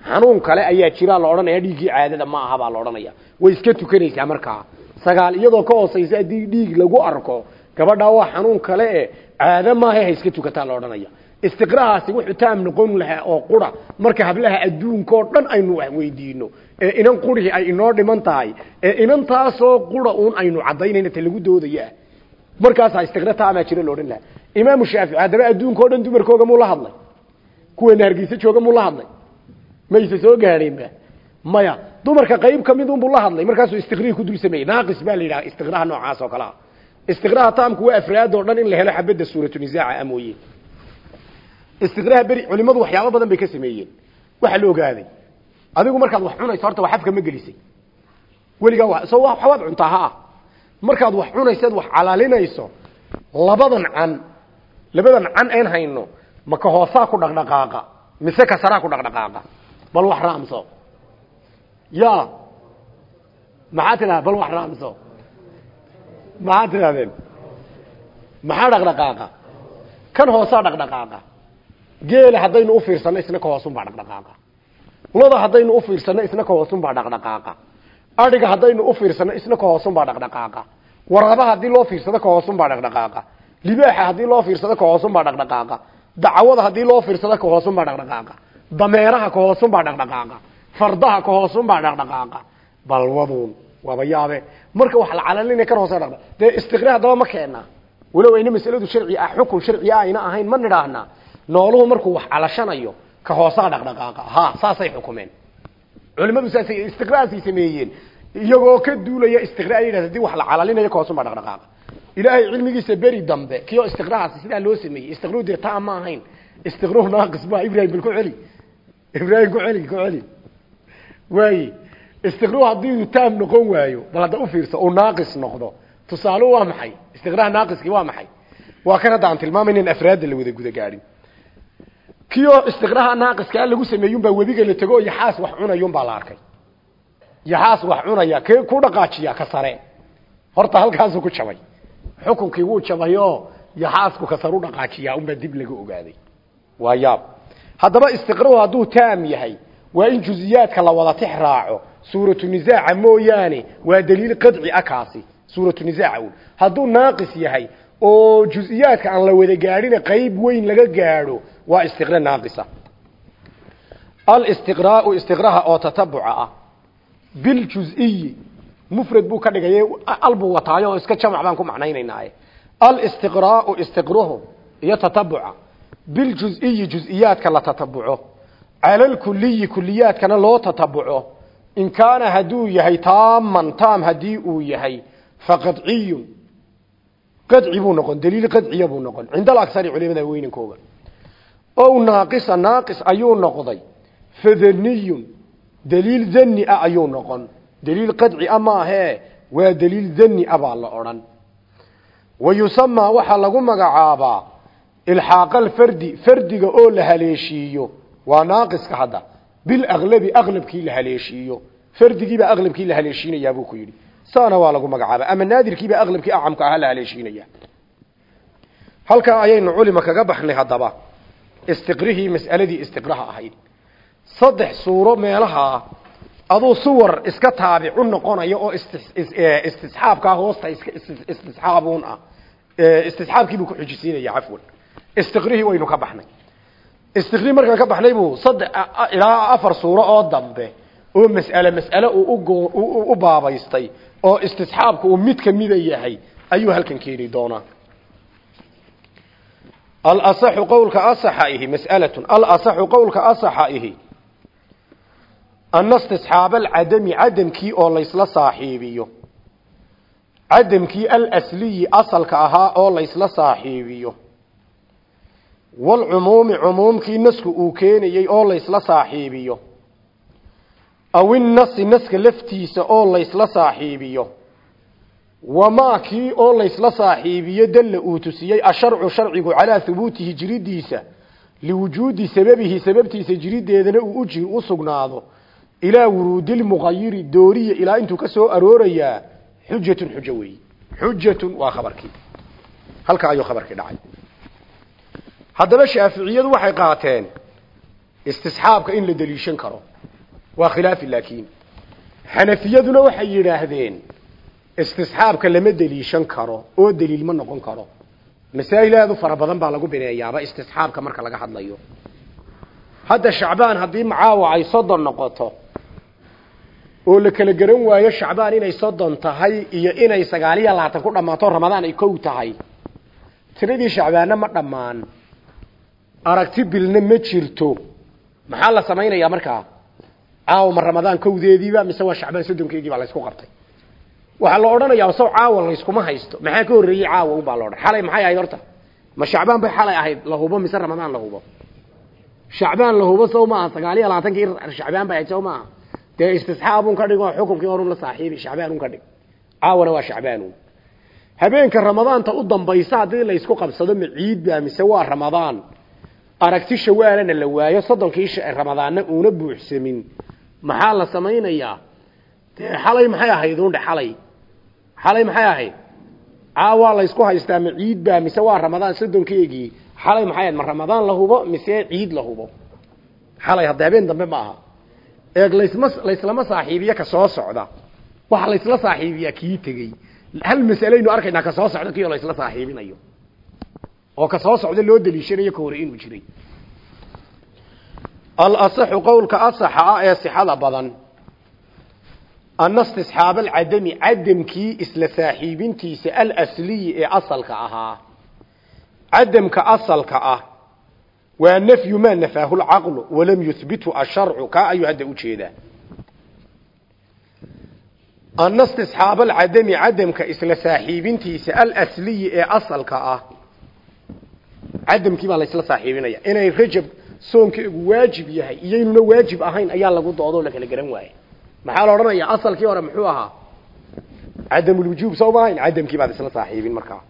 Speaker 1: xanuun kale ayaa jiraa la odhanaya dhiiggii caadada ma aha baa la odhanaya. Way iska tukanaysaa markaa sagaal iyadoo ka hoosaysa haddii dhiig lagu arko gabadhaa waa xanuun kale e caado maaha ha iska tukataa la odhanaya. Istiqrahaasi wuxuu taam noqon lahaa oo qura. Marka hablaha adduunkaoo dhan aynu wax weydiino. Ee inan qurihii ay inoo dhiman tahay. Ee inantaasoo qura uun aynu caddaynayna ta lagu doodayaa markaasaa istiqra taamaa jira la odhan lahaa. Imaamu shaafici haddaba adduunka dhan dumarkooga muu la hadlay? Kuweena hargeysa jooga muu la hadlay mayse soo gaadheenba maya dumarka qayb ka mid unbuu la hadlay markaasuu istiqrihi ku dul sameeyey naaqis baa la yidhaha noocaas oo kale ah. Taamku waa afraad oo dhan in la helo xabadda suuratu nisaaca amooye istiqraha beri culimadu waxyaabo badan bay ka sameeyeen. Waxaa la ogaaday. Adigu markaad wax cunayso horta wax afka ma gelisay. Weligaa wa soo waxbaad cuntaa ha ah. Markaad wax cunayso ad wax calaalinayso labadan can labadan can een hayno ma ka hoosaa ku dhaqdhaqaaqa mise ka saraa ku dhaqdhaqaaqa bal wax raamso ya maxaa tidhahda bal wax raamso maxaad tidhahdeen maxaa dhaqdhaqaaqa kan hoosaa dhaqdhaqaaqa geela haddaynu u fiirsanno isna ka hoosunbaa dhaqdhaqaaqa loda haddaynu u fiirsanno isna ka hoosunbaa dhaqdhaqaaqa adhiga haddaynu u fiirsanno isna ka hoosunbaa dhaqdhaqaaqa waraabaha haddii loo fiirsado ka hoosunbaa dhaqdhaqaaqa libaaxa haddii loo fiirsado ka hoosunbaa dhaqdhaqaaqa dacwada haddii loo fiirsado ka hoosunbaa dhaqdhaqaaqa dameeraha ka hoosunbaa dhaqdhaqaaqa fardaha ka hoosunbaa dhaqdhaqaaqa. Balwaduun waaba yaabe marka wax la calalina kan hoose dhaqdha dee istiqraa haddaba ma keenaa walow ayna masaladu sharci ah xukun sharci ah ayna ahayn ma nidhaahnaa nooluhu markuu wax calashanayo ka hoosaa dhaqdhaqaaqa. Ha saasay xukumeen. Culimadu saasay istiqraasay sameeyeen. Iyagoo ka duulaya istiqraa yidhahda haddii wax la calalinayo ka hoosunbaa dhaqdhaqaaqa. Ilaahay cilmigiisa beri dambe kiyo istiqrahaasi sidaa loo sameeyey. Istiqruu dee ma ahayn. Istiqruhu naaqis ba ibrahim bal celi ibrahim ku celi ku celi waaye istiqruhu haddii uu taam noqon waayo bal hadda u fiirso uu naaqis noqdo tusaaluhu waa maxay? Istiqraha naaqiskii waa maxay? Waa kan hadda aan tilmaamayna in afraadda la wada guda gaadhin. Kiyo istiqraha naaqiskaa lagu sameeyun baa webiga la tego iyo xaas wax cunayun baa la arkay. Yaxaas wax cunaya kee ku dhaqaajiya ka sare? Horta halkaasuu ku jabay. Xukunkii wuu jabayoo yaxaasku ka sare u dhaqaajiyaa unbaa dib laga ogaaday. Waa yaab haddaba istiqrau hadduu taam yahay waa in juziyaadka la wada tix raaco. Suuratu nisaaca mooyaane waa daliil qadci a kaasi. Suuratu nisaaca un hadduu naaqis yahay oo juziyaadka aan la wada gaadhina qayb weyn laga gaadho waa istiqra naaqisa. Alistiqraau istiqraha oo tatabuca ah. Biljuziyi mufrad buu ka dhigay albuu wataayo iska jamac baan ku macnaynaynaaye. Alistiqraau istiqruhu iyo tatabuca biljuziyi juziyaadka la tatabuco cala alkuliyi kuliyaadkana loo tatabuco in kaana hadduu yahay taaman taam haddii uu yahay faqadciyun qadci buu noqon daliil qadciya buu noqon cinda alaksari culimada weynankooga ow naaqisa naaqis ayuu noqday fadaniyun daliil dani ah ayuu noqon daliil qadci a maahee waa daliil dani a baa la odhan wa yusamaa waxaa lagu magacaabaa ilxaaqa alfardi fardiga oo la haleeshiiyo. Waa naaqiska hadda. Bilaklabi aklabkii la haleeshiiyo. Fardigiibaa aklabkii la haleeshiinayaa buu ku yidhi. Saana waa lagu magacaaba. Ama naadirkiibaa aklabkii acamka ahaa la haleeshiinaya halkaa ayaynu culima kaga baxnay haddaba. Istiqrihii mas'aladii istiqraha ahayd. Saddex suuro meelaha aduu suwar iska taabicu noqonaya oo istisxaabkaa hoosta istisxaabuun ah. Istisxaabkiibuu ku xujisiinaya cafwan istiqrihii waynu ka baxnay. Istiqri markaan ka baxnay buu saddex ilaa afar suuro oo dambe oo mas'ale mas'ale uu u baabaystay oo istisxaabka uu mid kamida yahay ayuu halkan keeni doonaa. Alasaxu qowlka asaxa ihi mas'alatun alasaxu qowlka asaxa ihi ana istisxaaba alcadami cadamkii oo laysla saaxiibiyo. Cadamkii alasliyi asalka ahaa oo laysla saaxiibiyo walcumuumi cumuumkii nasku uu keenayey oo laysla saaxiibiyo. Aw innasi naska laftiisa oo laysla saaxiibiyo. Wamaa kii oo laysla saaxiibiyo dalla uu tusiyey asharcu sharcigu calaa hubuutihi jiridiisa liwujuudi sababihi sababtiisa jirideedana uu u sugnaado ilaa wuruudilmuqayiri dooriya ilaa intuu ka soo aroorayaa xujatun xujo weeyi xujatun waa khabarkii. Halkaa ayuu khabarkii dhacay haddaba shaaficiyadu waxay qaateen istisxaabka in la deliishan karo. Waa khilaafi laakiin xanafiyaduna waxay yidhaahdeen istisxaabka lama deliishan karo oo deliil ma noqon karo. Masaa'il aad u fara badan baa lagu bineeyaaba istisxaabka marka laga hadlayo. Hadda shacbaan haddii macaawa ay soddon noqoto oo la kala garan waayo shacbaan inay soddon tahay iyo inay sagaaliyo labaatan ku dhammaato ramadaan ay kow tahay tiradii shacbaanna ma dhammaan aragti bilna ma jirto. Maxaa la samaynayaa markaa caawa ma ramadaan kowdeediiba mise waa shacbaan soddonkeegii baa laysku qabtay. Waxaa la odhanayaa sow caawa layskuma haysto. Maxaa ka horreeyey caawa unbaa la odhan. Xalay maxay ahayd horta? Ma shacbaan bay xalay ahayd la hubo mise ramadaan la hubo? Shacbaan la hubo sow maaha sagaal iyo labaatankii shacbaan bay ahayd sow maaha dee istisxaabun ka dhig oo xukunkii horun la saaxiibi shacbaanun ka dhig. Caawana waa shacbaanun habeenka ramadaanta u dambaysa haddii laysku qabsado ma ciid baa mise waa ramadaan aragti shawaalana la waayo soddonkii ramadaanna uuna buuxsamin maxaa la samaynayaa? Dee xalay maxay ahayd? Undhe xalay. Xalay maxay ahayd? Caawaa laysku haystaa ma ciid baa mise waa ramadaan soddonkeegii xalay maxay ahayd? Ma ramadaan la hubo mise ciid la hubo? Xalay hadda habeen dambe ma aha. Eeg laysma layslama saaxiibiyo ka soo socda? Waxa laysla saaxiibiyaa kii tegey. Hal masalaynu arkaynaa ka soo socda kioo laysla saaxiibinayo oo ka soo socda loo daliishanayo ka hore inuu jiray. Alasaxu qowlka asaxa ah ee sixada badan ana istisxaab alcadami cadamkii isla saaxiibintiisa alasliyi ee asalka ahaa. Cadamka asalka ah waa nafyu maa nafaahu lcaqlu walam yuhbitu asharcu kaa ayuu hadda u jeedaa ana istisxaab alcadami cadamka isla saaxiibintiisa alasliyi ee asalka ah cadamkii baa laysla saaxiibinaya. Inay rajab soonkeegu waajib yahay iyaynuna waajib ahayn ayaa lagu doodoo la kala garan waayey maxaa la odhanayaa asalkii hore muxuu ahaa? Cadamulwujuub soo maahayn cadamkii baad isla saaxiibin markaa.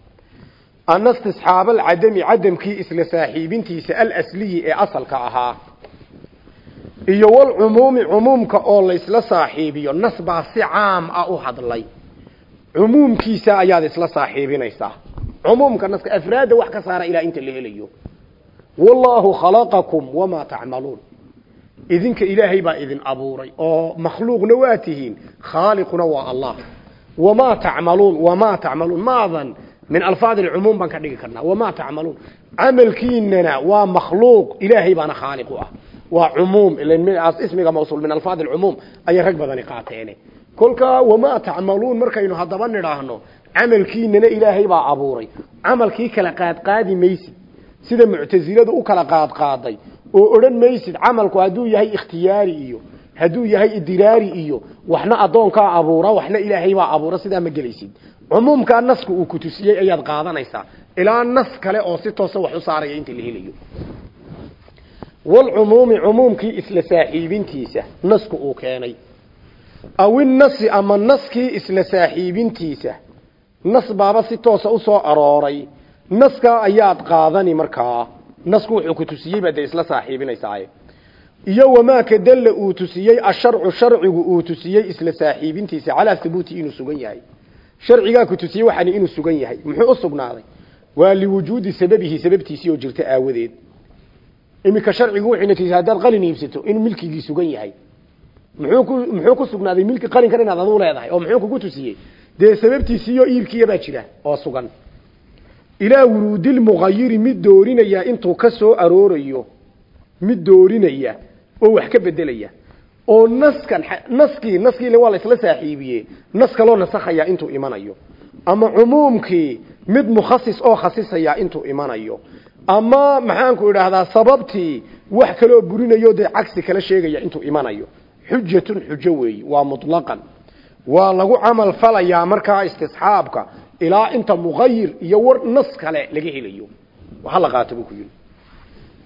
Speaker 1: Ana istisxaab alcadami cadamkii isla saaxiibintiisa alasliyi ee asalka ahaa. Iyo walcumuumi cumuumka oo laysla saaxiibiyo nas baa si caam ah u hadlay. Cumuumkiisa ayaad isla saaxiibinaysaa cumuumka naska afraadda wax ka saara ilaa inta la helayo wallaahu khalaqakum wamaa tacmaluun idinka ilaahay baa idin abuuray oo makhluuqna waa tihiin khaaliquna allah wamaa tacmaluun wamaa tacmaluun maadan min alfaad alcumuum baan dhigi karnaa wamaa tacmaluun camalkiinana waa makhluuq ilaahay baana khaaliq u ah waa cumuum ismiga mawsuul min alfaad alcumuum ayay rag badani qaateene kolkaa wamaa tacmaluun markaynu haddaba nidhaahno camalkiinana ilaahay baa abuuray. Camalkii kala qaadqaadi maysid. Sida muctasiladu u kala qaadqaaday oo odhan maysid camalku hadduu yahay ikhtiyaari iyo hadduu yahay idiraari iyo waxna addoonkaa abuura waxna ilaahay baa abuura sidaa ma gelaysid. Cumuumkaa naska uu ku tusiyey ayaad qaadanaysaa. Ilaa nas kale oo si toosa wax u saaraya inta la helayo. Walcumuumi cumuumkii isla saaxiibintiisa nasku uu keenay. Aw innasi ama naskii isla saaxiibintiisa nas baaba si toosa u soo arooray. Naskaa ayaad qaadani markaa. Nasku wuxuu ku tusiyey baad dee isla saaxiibinaysaaye iyo wamaa ka dalla uu tusiyey asharcu sharcigu uu tusiyey isla saaxiibintiisa calaa hubuuti inuu sugan yahay. Sharcigaa ku tusiyey waxaani inuu sugan yahay. Muxuu u sugnaaday? Waa liwujuudi sababihi sababtiisii oo jirta aawadeed. Iminka sharcigu wuxuu natiijay haddaad qalin iibsato inuu milkigii sugan yahay. Muxuu ku sugnaaday milki qalinkan inaad aduu leedahay oo muxuu kugu tusiyey dee sababtiisiiyo iibkiya baa jira oo sugan. Ilaa wuruudil muqayiri mid doorinaya intuu ka soo aroorayo mid doorinaya oo wax ka bedelaya oo naskan naskii naskii waa la isla saaxiibiyey nas kaloo nasakhaya intuu imanayo ama cumuumkii mid mukhasis oo khasisaya intuu imanayo ama maxaanku idhaahdaa sababtii wax kaloo burinayo dee cagsi kala sheegaya intuu imanayo. Xujatun xujo weeyi waa mutlaqan waa lagu camal falayaa markaa istisxaabka ilaa inta muqayir iyo war nas kale laga helayo. Waxa la qaato buu ku yidhi.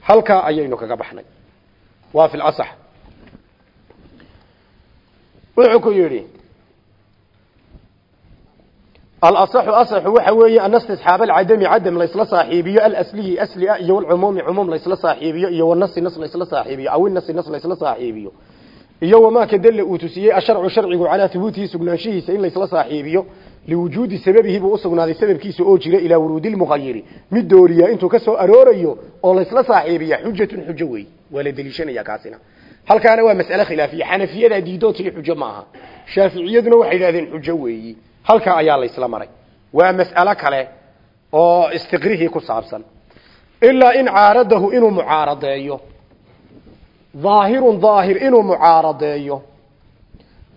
Speaker 1: Halkaa ayaynu kaga baxnay. Waa fi lasax wuxuu ku yidhi alasaxu asaxu waxa weeye ana istisxaab alcadami cadam laysla saaxiibiyo alasliyi aslia iyo walcumuumi cumuum laysla saaxiibiyo iyo wanasi nas laysla saaxiibiyo aw inasi nas laysla saaxiibiyo iyo wamaa ka dalla uu tusiyey asharcu sharcigu calaa hubuutihi sugnaanshihiisa in laysla saaxiibiyo liwujuudi sababihi buu usugnaaday sababkiisa oo jira ilaa wuruudi lmuqayiri mid dooriya intuu ka soo aroorayo oo laysla saaxiibiya xujatun xujo wey waa la kaasina. Halkaana waa mas'ale khilaafiya. Xanafiyadaa diidoo tiri xujo ma aha. Shaaficiyaduna waxay yidhahdeen xujo weeyi. Halkaa ayaa laysla maray. Waa mas'alo kale oo istiqrihii ku saabsan. Ilaa in caaradahu inuu mucaaradeeyo daahirun daahir inuu mucaaradeeyo.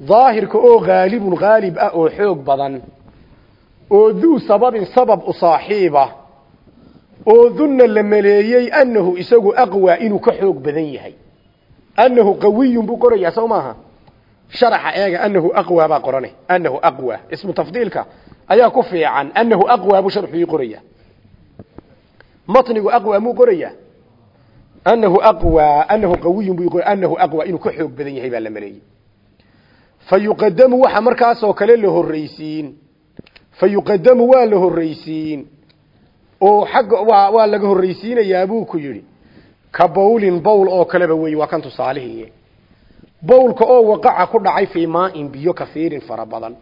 Speaker 1: Daahirka oo haalibun haalib ah oo xoog badan. Oo duu sababin sabab u saaxiiba oo dunna la maleeyey annahu isagu aqwaa inuu ka xoog badan yahay. Annahu qawiyun buu qorayaa soo maaha? Sharaxa eega annahu aqwaa baa qorane. Annahu aqwaa ismu tafdiilka ayaa ku fiican. Annahu aqwaa buu sharxuu qoraya. Matnigu aqwaa muu qorayaa annahu aqwaa annahu qawiyun buu annahu aqwaa inuu ka xoog badan yahay baa la maleeyey fayuqadamu waxa markaasoo kale la horreysiin fayuqadamu waa la horreysiin oo xagga waa waa laga horreysiinayaa buu ku yidhi ka bawlin bowl oo kaleba wey waa kan tusaalihii bowlka oo waqaca ku dhacay fii maain biyo kafiirin fara badan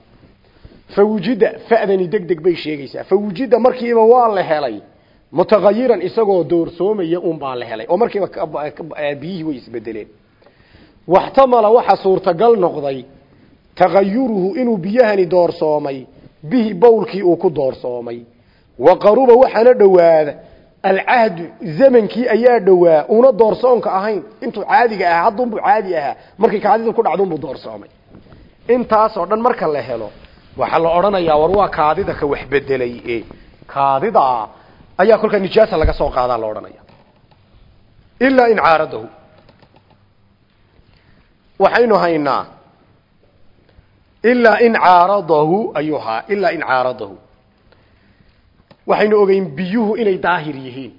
Speaker 1: fawujida fa'dani deg deg bay sheegaysaa fawujida markiiba waa la helay mutagayiran isagoo doorsoomaya un baa la helay oo markiiba biyihii way isbedeleen. Waxtamala waxa suurtagal noqday tagayuruhu inuu biyahani doorsoomay bihi bowlkii uu ku doorsoomay. Wa qaruba waxaana dhowaada alcahdu zamankii ayaa dhowaa una doorsoonka ahayn. Intuu caadiga ahaa haddunbuu caadi ahaa markii kaadidu ku dhacdunbuu doorsoomay. Intaasoo dhan marka la helo waxaa la odhanayaa war waa kaadida ka wax bedelay e kaadida ayaa kolkaa nijaasa laga soo qaadaa la odhanaya. Ilaa in caaradahu. Waxaynu haynaa ilaa in caaradahu ayuu ahaa ilaa in caaradahu. Waxaynu ogeyn biyuhu inay daahir yihiin.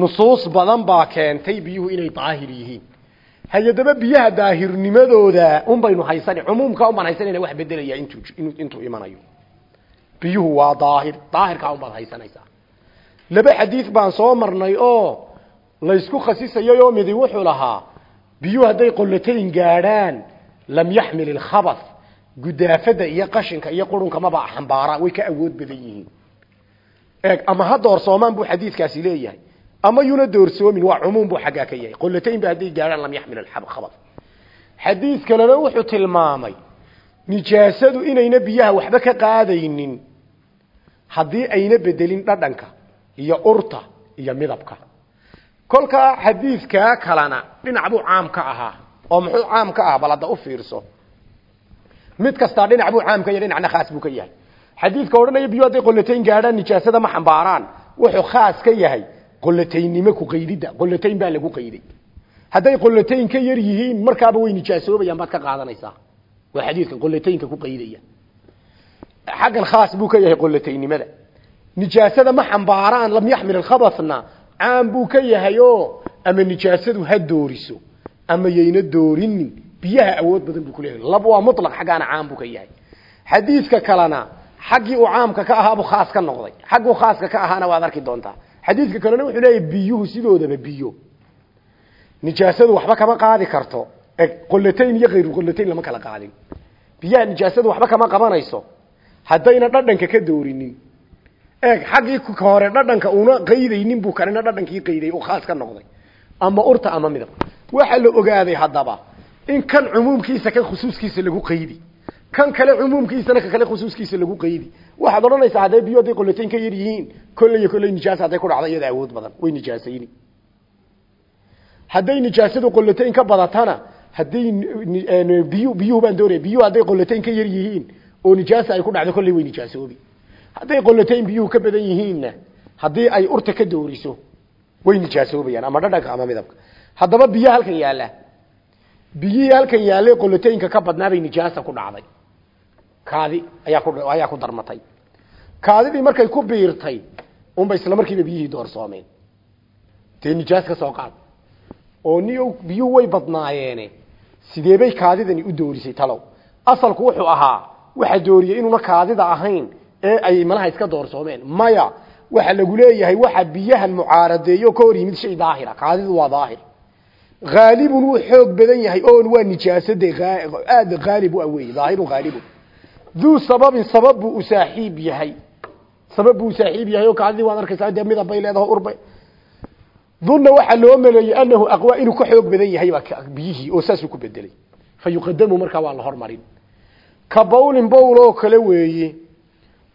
Speaker 1: Nusuus badan baa keentay biyuhu inay daahir yihiin. Hayadaba biyaha daahirnimadooda un baynu haysani cumuumka un baan haysanayna wax bedelaya intuu intuu imanayo. Biyuhu waa daahir daahirkaa un baad haysanaysaa laba xadiid baan soo marnay oo laysku khasisayay oo midi wuxuu lahaa biyuhu hadday qollatayn gaadhaan lam yaxmil ilkhabath gudaafada iyo qashinka iyo qurunka maba xambaara way ka awood badan yihiin. Eeg ama ha doorsoomaan buu xadiidkaasi leeyahay ama yuna doorsoomin waa cumuum buu xaggaa ka yahay. Qollatayn ba hadday gaadhaan lam yaxmil ilkhabath. Xadiid kalena wuxuu tilmaamay nijaasadu inayna biyaha waxba ka qaadaynin haddii ayna bedelin dhadhanka iyo urta iyo midabka. Kolkaa xadiidkaa kalena dhinac buu caam ka ahaa oo muxuu caam ka ahaa bal u fiirso. Mid kastaa dhinac buu caam ka yahay dhinacna khaas buu ka yahay. Xadiidka odhanaya biyo hadday qollatayn gaadhaan nijaasada ma xambaaraan. Wuxuu khaas ka yahay qollataynimo ku qaydidda qollatayn baa lagu qayday. Hadday qollatayn ka yar yihiin markaaba way nijaasoobayaan baad ka qaadanaysaa. Waa xadiidka qollataynka ku qaydaya. Xaggan khaas buu ka yahay qollataynimada nijaasada ma xambaaraan lam yaxmil alkhabathna. Caam buu ka yahay ama nijaasadu ha dooriso ama yayna doorinin. Biyaha awood badan buu kuleeyahay lab waa mutlaq xaggaana caam buu ka yahay. Xadiidka kalena xaggii uu caamka ka ahaa buu khaas ka noqday. Xagguu khaaska ka ahaana waad arki doontaa. Xadiidka kalena wuxuu leeyahay biyuhu sidoodaba biyo. Nijaasadu waxba kama qaadi karto. Qollatayn iyo khayru qollatayn lama kala qaadin. Biyaha nijaasadu waxba kama qabanayso. Haddayna dhadhanka ka doorinin eeg xaggii hore dhadhanka una qaydaynin buu kanina dhadhankii qayday oo khaas ka noqday. Ama urta ama midab. Waxaa la ogaaday haddaba in kan cumuumkiisa kan khusuuskiisa lagu qaydi. Kan kale cumuumkiisana ka kale khusuuskiisa lagu qaydi. Waxaad odhanaysaa hadday biyo hadday qollatayn ka yar yihiin kolley nijaasa hadday ku dhacdo iyada awood badan. Way nijaasayni. Hadday nijaasadu qollatayn ka badatana hadday biyu biyuhu baan doonaya biyuhu hadday qollatayn ka yar oo nijaasa ay ku dhacdo kolley way nijaasoobi hadday qollatayn biyuhu ka badan yihiinna haddii ay urta ka dooriso way nijaasoobayaan ama dhadhanka ama midabka. Haddaba biyo halkan yaalla. Biyihii halkan yaallay qollataynka ka badnaabay nijaasa ku dhacday. Kaadi ayaa ku ayaa ku darmatay. Kaadidii markay ku biirtay unbay isla markiiba biyihii doorsoomeen dee nijaas soo qaad. Oo ni biyuhu way badnaayeene. Sideebay kaadidani u doorisay talow? Asalku wuxuu ahaa waxa dooriyey inuuna kaadida ahayn ee ay malaha iska doorsoomeen. Maya waxa lagu leeyahay waxa biyahan mucaaradeeyo ka hor yimid shay daahira. Kaadidu waa daahir. Haalibun wuu xoog badan yahay oon waa nijaasade aada haalib u awey daahirun haalibun duu sababin sabab buu u saaxiib yahay. Sabab buu u saaxiib yahay oo kaadidii waad arkaysaa dee midab bay leedahay urbay. Dunna waxaa loo maleeyey anahu aqwa inuu ka xoog badan yahay baa biyihii oo saasuu ku bedelay. Fa yuqadamu waa la hormarin. Ka bawlin bowl kale weeye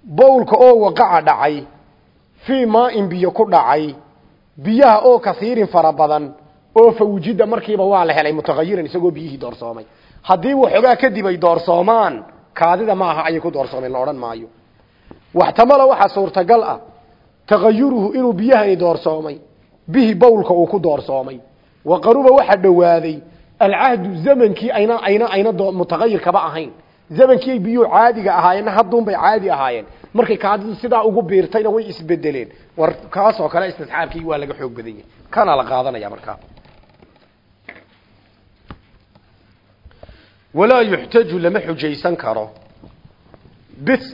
Speaker 1: bowlka oo waqaca dhacay fii maain biyo ku dhacay biyaha oo kasiirin fara badan oo fawjida markiiba waa la helay mutakayiran isagoo biyihii doorsoomay. Haddii waxoogaa kadib ay doorsoomaan kaadida maaha ayay ku doorsoomeen la odhan maayo. Waxtamala waxaa suurtagal ah takayuruhu inuu biyahani doorsoomay bihi bowlka uu ku doorsoomay. Wa qaruba waxaa dhowaaday alcahdu zamankii ayna ayna ayna mutaqayir kaba ahayn zamankii ay biyuhu caadiga ahaayeenna hadduun bay caadi ahaayeen. Markay kaadidu sidaa ugu biirtayna way isbedeleen war kaasoo kale istisxaabkii waa laga xoog badan yahay kana la qaadanaya markaa walaa yuxtaju lama xujaysan karo.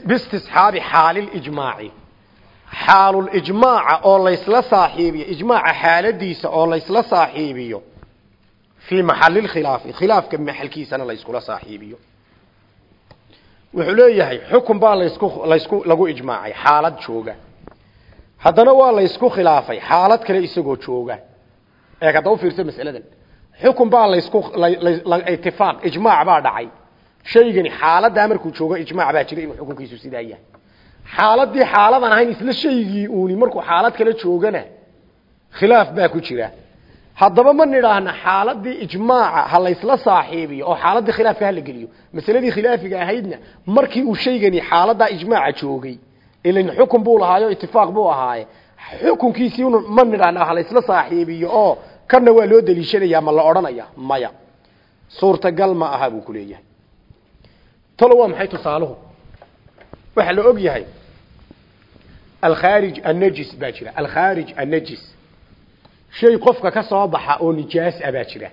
Speaker 1: Bistisxaabi xaalilijmaaci xaalulijmaaca oo laysla saaxiibiyo ijmaaca xaaladiisa oo laysla saaxiibiyo. Fii maxali lkhilaafi khilaafka maxalkiisana layskula saaxiibiyo wuxuu leeyahay xukun baa laysku laysku lagu ijmaacay xaalad jooga. Haddana waa laysku khilaafay xaalad kale isagoo jooga. Eeg hadda u fiirso masaladan. Xukun baa laysku itifaaq ijmaac baa dhacay. Shaygani xaaladaa markuu joogo ijmaac baa jira inuu xukunkiisu sidaa yahay. Xaaladii xaaladan ahayn isla shaygii uuni markuu xaalad kale joogana khilaaf baa ku jira haddaba ma nidhaahna xaaladii ijmaaca ha laysla saaxiibiyo oo xaaladii khilaafka hala geliyo. Masaladii khilaafiga ahaydna markii uu shaygani xaaladaa ijmaaca joogay ilan xukun buu lahaayo itifaaq buu ahaaye xukunkiisii ma nidhaahna ha laysla saaxiibiyo oo kana waa loo daliishanayaa ma la odhanaya maya. Suurtagal ma aha buu ku leeyahay. Talo waa maxay tusaaluhu? Waxaa la og yahay alkhaarij annajis baa jira alkhaarij annajis shay qofka ka soo baxa oo nijaas ah baa jira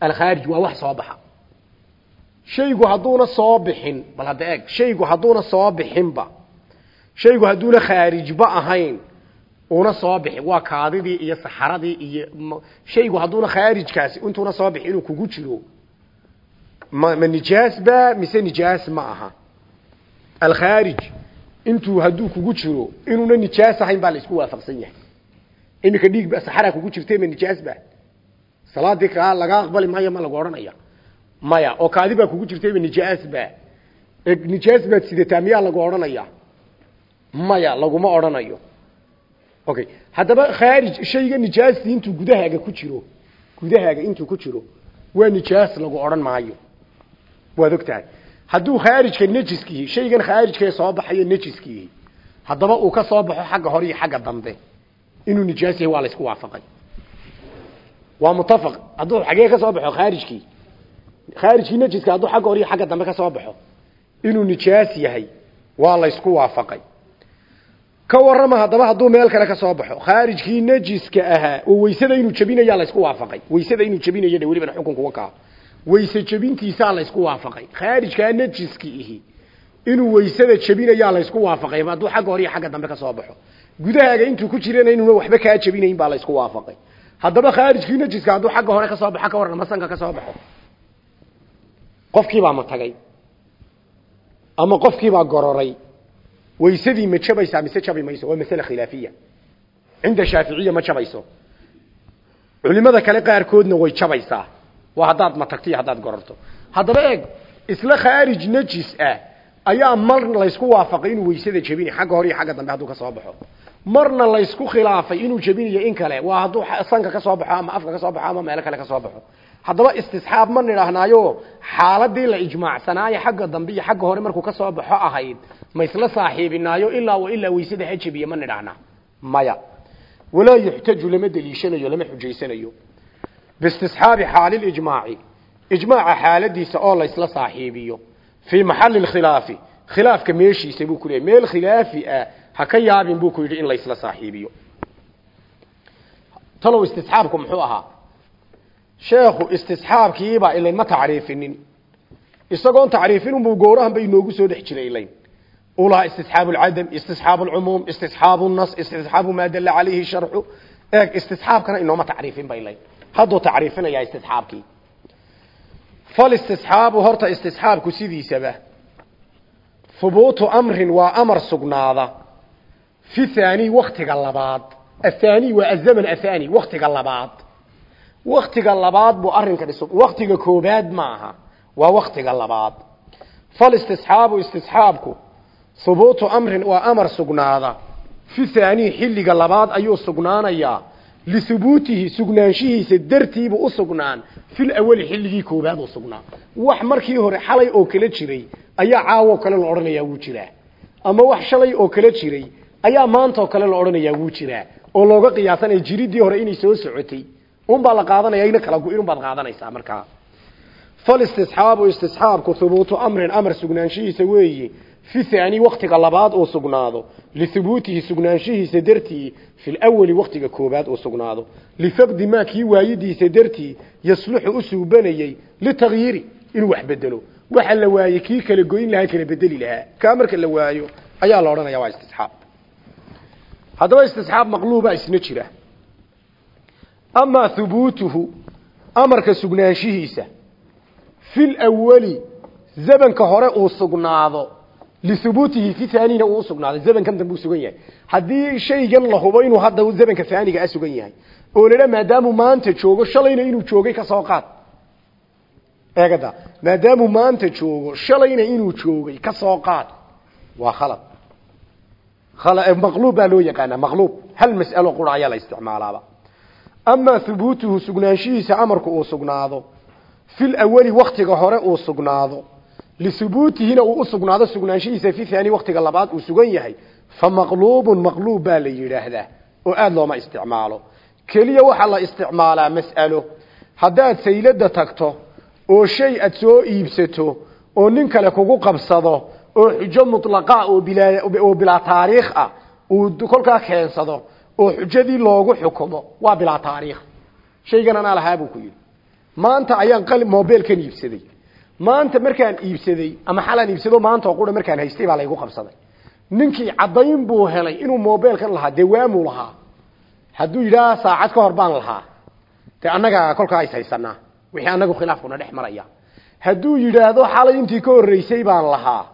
Speaker 1: alkhaarij waa wax soo baxa shaygu hadduuna soo bixin bal hadda eeg shaygu hadduuna soo bixinba waa kaadidii iyo saxaradii iyo shaygu hadduuna khaarijkaasi intuuna soo inuu kugu jiro ma ma nijaas ba mise nijaas ma aha alkhaarij intuu hadduu kugu jiro inuuna nijaas ahayn baa la isku waafaqsan yahay iminka dhiig ba saxara kugu jirtay ma nijaas ba? Salaadii laga aqbali maayo ma lagu odhanaya. Maya oo kaadi baa kugu jirtay ma nijaas ba? Nijaas baad sidataa miyaa lagu odhanaya? Maya laguma odhanayo. Okay haddaba khaarij shayga nijaastii intuu gudahaaga ku jiro gudahaaga intuu ku jiro waa nijaas lagu odhan maayo. Waad ogtahay. Hadduu khaarijka najiskiihi shaygan khaarijkee soo baxayo najiskiihi haddaba uu ka soo baxo xagga hore iyo xagga dambe inuu nijaas yahay waa la isku waafaqay. Waa mutafaq hadduu xagee ka soo baxo khaarijkii khaarijkii najiska hadduu xagga hore iyo xagga dambe ka soo baxo inuu nijaas yahay waa la isku waafaqay. Ka warrama haddaba hadduu meel kale ka soo baxo khaarijkii najiska ahaa oo weysada inuu jabinayaa la isku waafaqay. Weysada inuu jabinayo dhe welibana xukunku wakaa weyse jabintiisaa la isku waafaqay. Khaarijkaa najiski ihi inuu weysada jabinayaa la isku waafaqay. Hadduu xagga hore iyo xagga dambe ka soo baxo. Gudahaaga intuu ku jirana inuuna waxba kaa jabinayn baa la isku waafaqay. Haddaba khaarijkii najiska hadduu xagga hore ka soo baxo ka warran masanka ka soo baxo. Qofkiibaa ma tagay. Ama qofkiibaa gororay. Weysadii ma jabaysaa mise jabi waa masale khilaafiya. Cinda shaaficiya ma jabayso. Culimada kale qaarkoodna way jabaysaa. Waa haddaad matagto iyo haddaad gororto. Haddaba eeg isla khaarij najis ah ayaa mar laysku waafaqay inuu weysada jebini xagga hore iyo xagga dambe hadduu ka soo baxo. Marna laysku khilaafay inuu jebinayo in kale. Waa hadduu sanka ka soo baxo ama afka ka soo baxo ama meelo kale ka soo baxo. Haddaba istisxaab ma nidhaahnaayo xaaladii la ijmaacsanaayo xagga dambe iyo xagga hore markuu ka soo baxo ahayd ma isla saaxiibinaayo ilaa wa ilaa weysada ha jebiye ma nidhaahnaa maya. Walaa yuxtaju lama deliishanayo lama xujaysanayo biistisxaabi xaali lijmaaci ijmaaca xaaladiisa oo laysla saaxiibiyo fii maxali lkhilaafi khilaafka meeshiisa buu ku leeyay meel khilaafi ah ha ka yaabin buu ku yidhi in laysla saaxiibiyo talow istisxaabku muxuu ahaa sheekhu istisxaabkiibaa ilayn ma tacriifinin isagoon tacriifin unbuu goorahanba inoogu soo dhex jiray ilayn ulaa istisxaabu lcadam istisxaabu lcumuum istisxaabu nas istisxaabu maa dalla calayhi sharxu eeg istisxaabkana inooma tacriifin ba ilayn hadduu tacriifinayaa istisxaabkii falistisxaabu horta istisxaabku sidiisaba. Hubuutu amrin waa amar sugnaada. Fi thaani waktiga labaad. Athani waa azaman athani waktiga labaad. Waktiga labaad buu arrinkan isu waktiga koobaad maaha waa waktiga labaad. Falistisxaabu istisxaabku hubuutu amrin waa amar sugnaada. Fi thaani xilliga labaad ayuu sugnaanayaa lihubuutihi sugnaanshihiisa dartiibuu u sugnaan fil awali xilligii koobaad u sugnaa wax markii hore xalay oo kale jiray ayaa caawo kale la odhanayaa wuu jiraa ama wax shalay oo kale jiray ayaa maantaoo kale la odhanayaa wuu jiraa oo looga qiyaasanaya jiridii hore inay soo socotay unbaa la qaadanaya ina kala gu-in unbaad qaadanaysaa markaa falistisxaabu istisxaabku hubuutu amrin amar sugnaanshihiisa weeye fi thaani waktiga labaad uu sugnaado lihubuutihi sugnaanshihiisa dartii fi lawali waktiga koobaad uu sugnaado lifaqdi maa kii waayidiisa dartii yasluxu u suubanayey litagyiri inuu wax bedelo waxa la waayey kii kala goyn lahaa kala bedeli lahaa kaa marka la waayo ayaa la odhanaya waa istisxaab haddaba istisxaab maqluuba isna jira amaa hubuutuhu amarka sugnaanshihiisa fi lwali zamanka hore uu sugnaado lihubuutihi fi thaanina uu usugnaaday zamankan dambe uu sugan yahay haddii shaygan la hubo inuu hadda zamanka thaaniga a sugan yahay oo ladha maadaamuu maanta joogo shalayna inuu joogay ka soo qaad eegada maadaamuu maanta joogo shalayna inuu joogay ka soo qaad waa khalad maqluub baa loo yaqaanaa maqluub hal mas'alo qura ayaa la isticmaalaaba amaa hubuutuhu sugnaanshihiisa amarku uu sugnaado fil awali waktiga hore uu sugnaado lihubuutihina uu u sugnaado sugnaanshihiisa fi thaani waktiga labaad uu sugan yahay fa maqluubun maqluub baa la yidhaahdaa oo aada looma isticmaalo keliya waxaa la isticmaalaa mas'alo haddaad saylada tagto oo shay aad soo iibsato oo nin kale kugu qabsado oo xujo mutlaqa oo bilaa taariikh ah uu kolkaa keensado oo xujadii loogu xukumo waa bilaa taariikh shaygan anaa lahaa buu ku yidhi maanta ayaan qali mobilkan iibsaday maanta markaan iibsaday ama xalaan iibsado maanta oo qura markaan haystay baa laygu qabsaday. Ninkii caddayn buu helay inuu mobilkan lahaa dee waamuu lahaa. Hadduu yidhaha saacad ka hor baan lahaa. Dee annaga kolkaa is haysanaa wixii annagu khilaafkuna dhex maraya. Hadduu yidhaahdo xalay intii ka horreysay baan lahaa.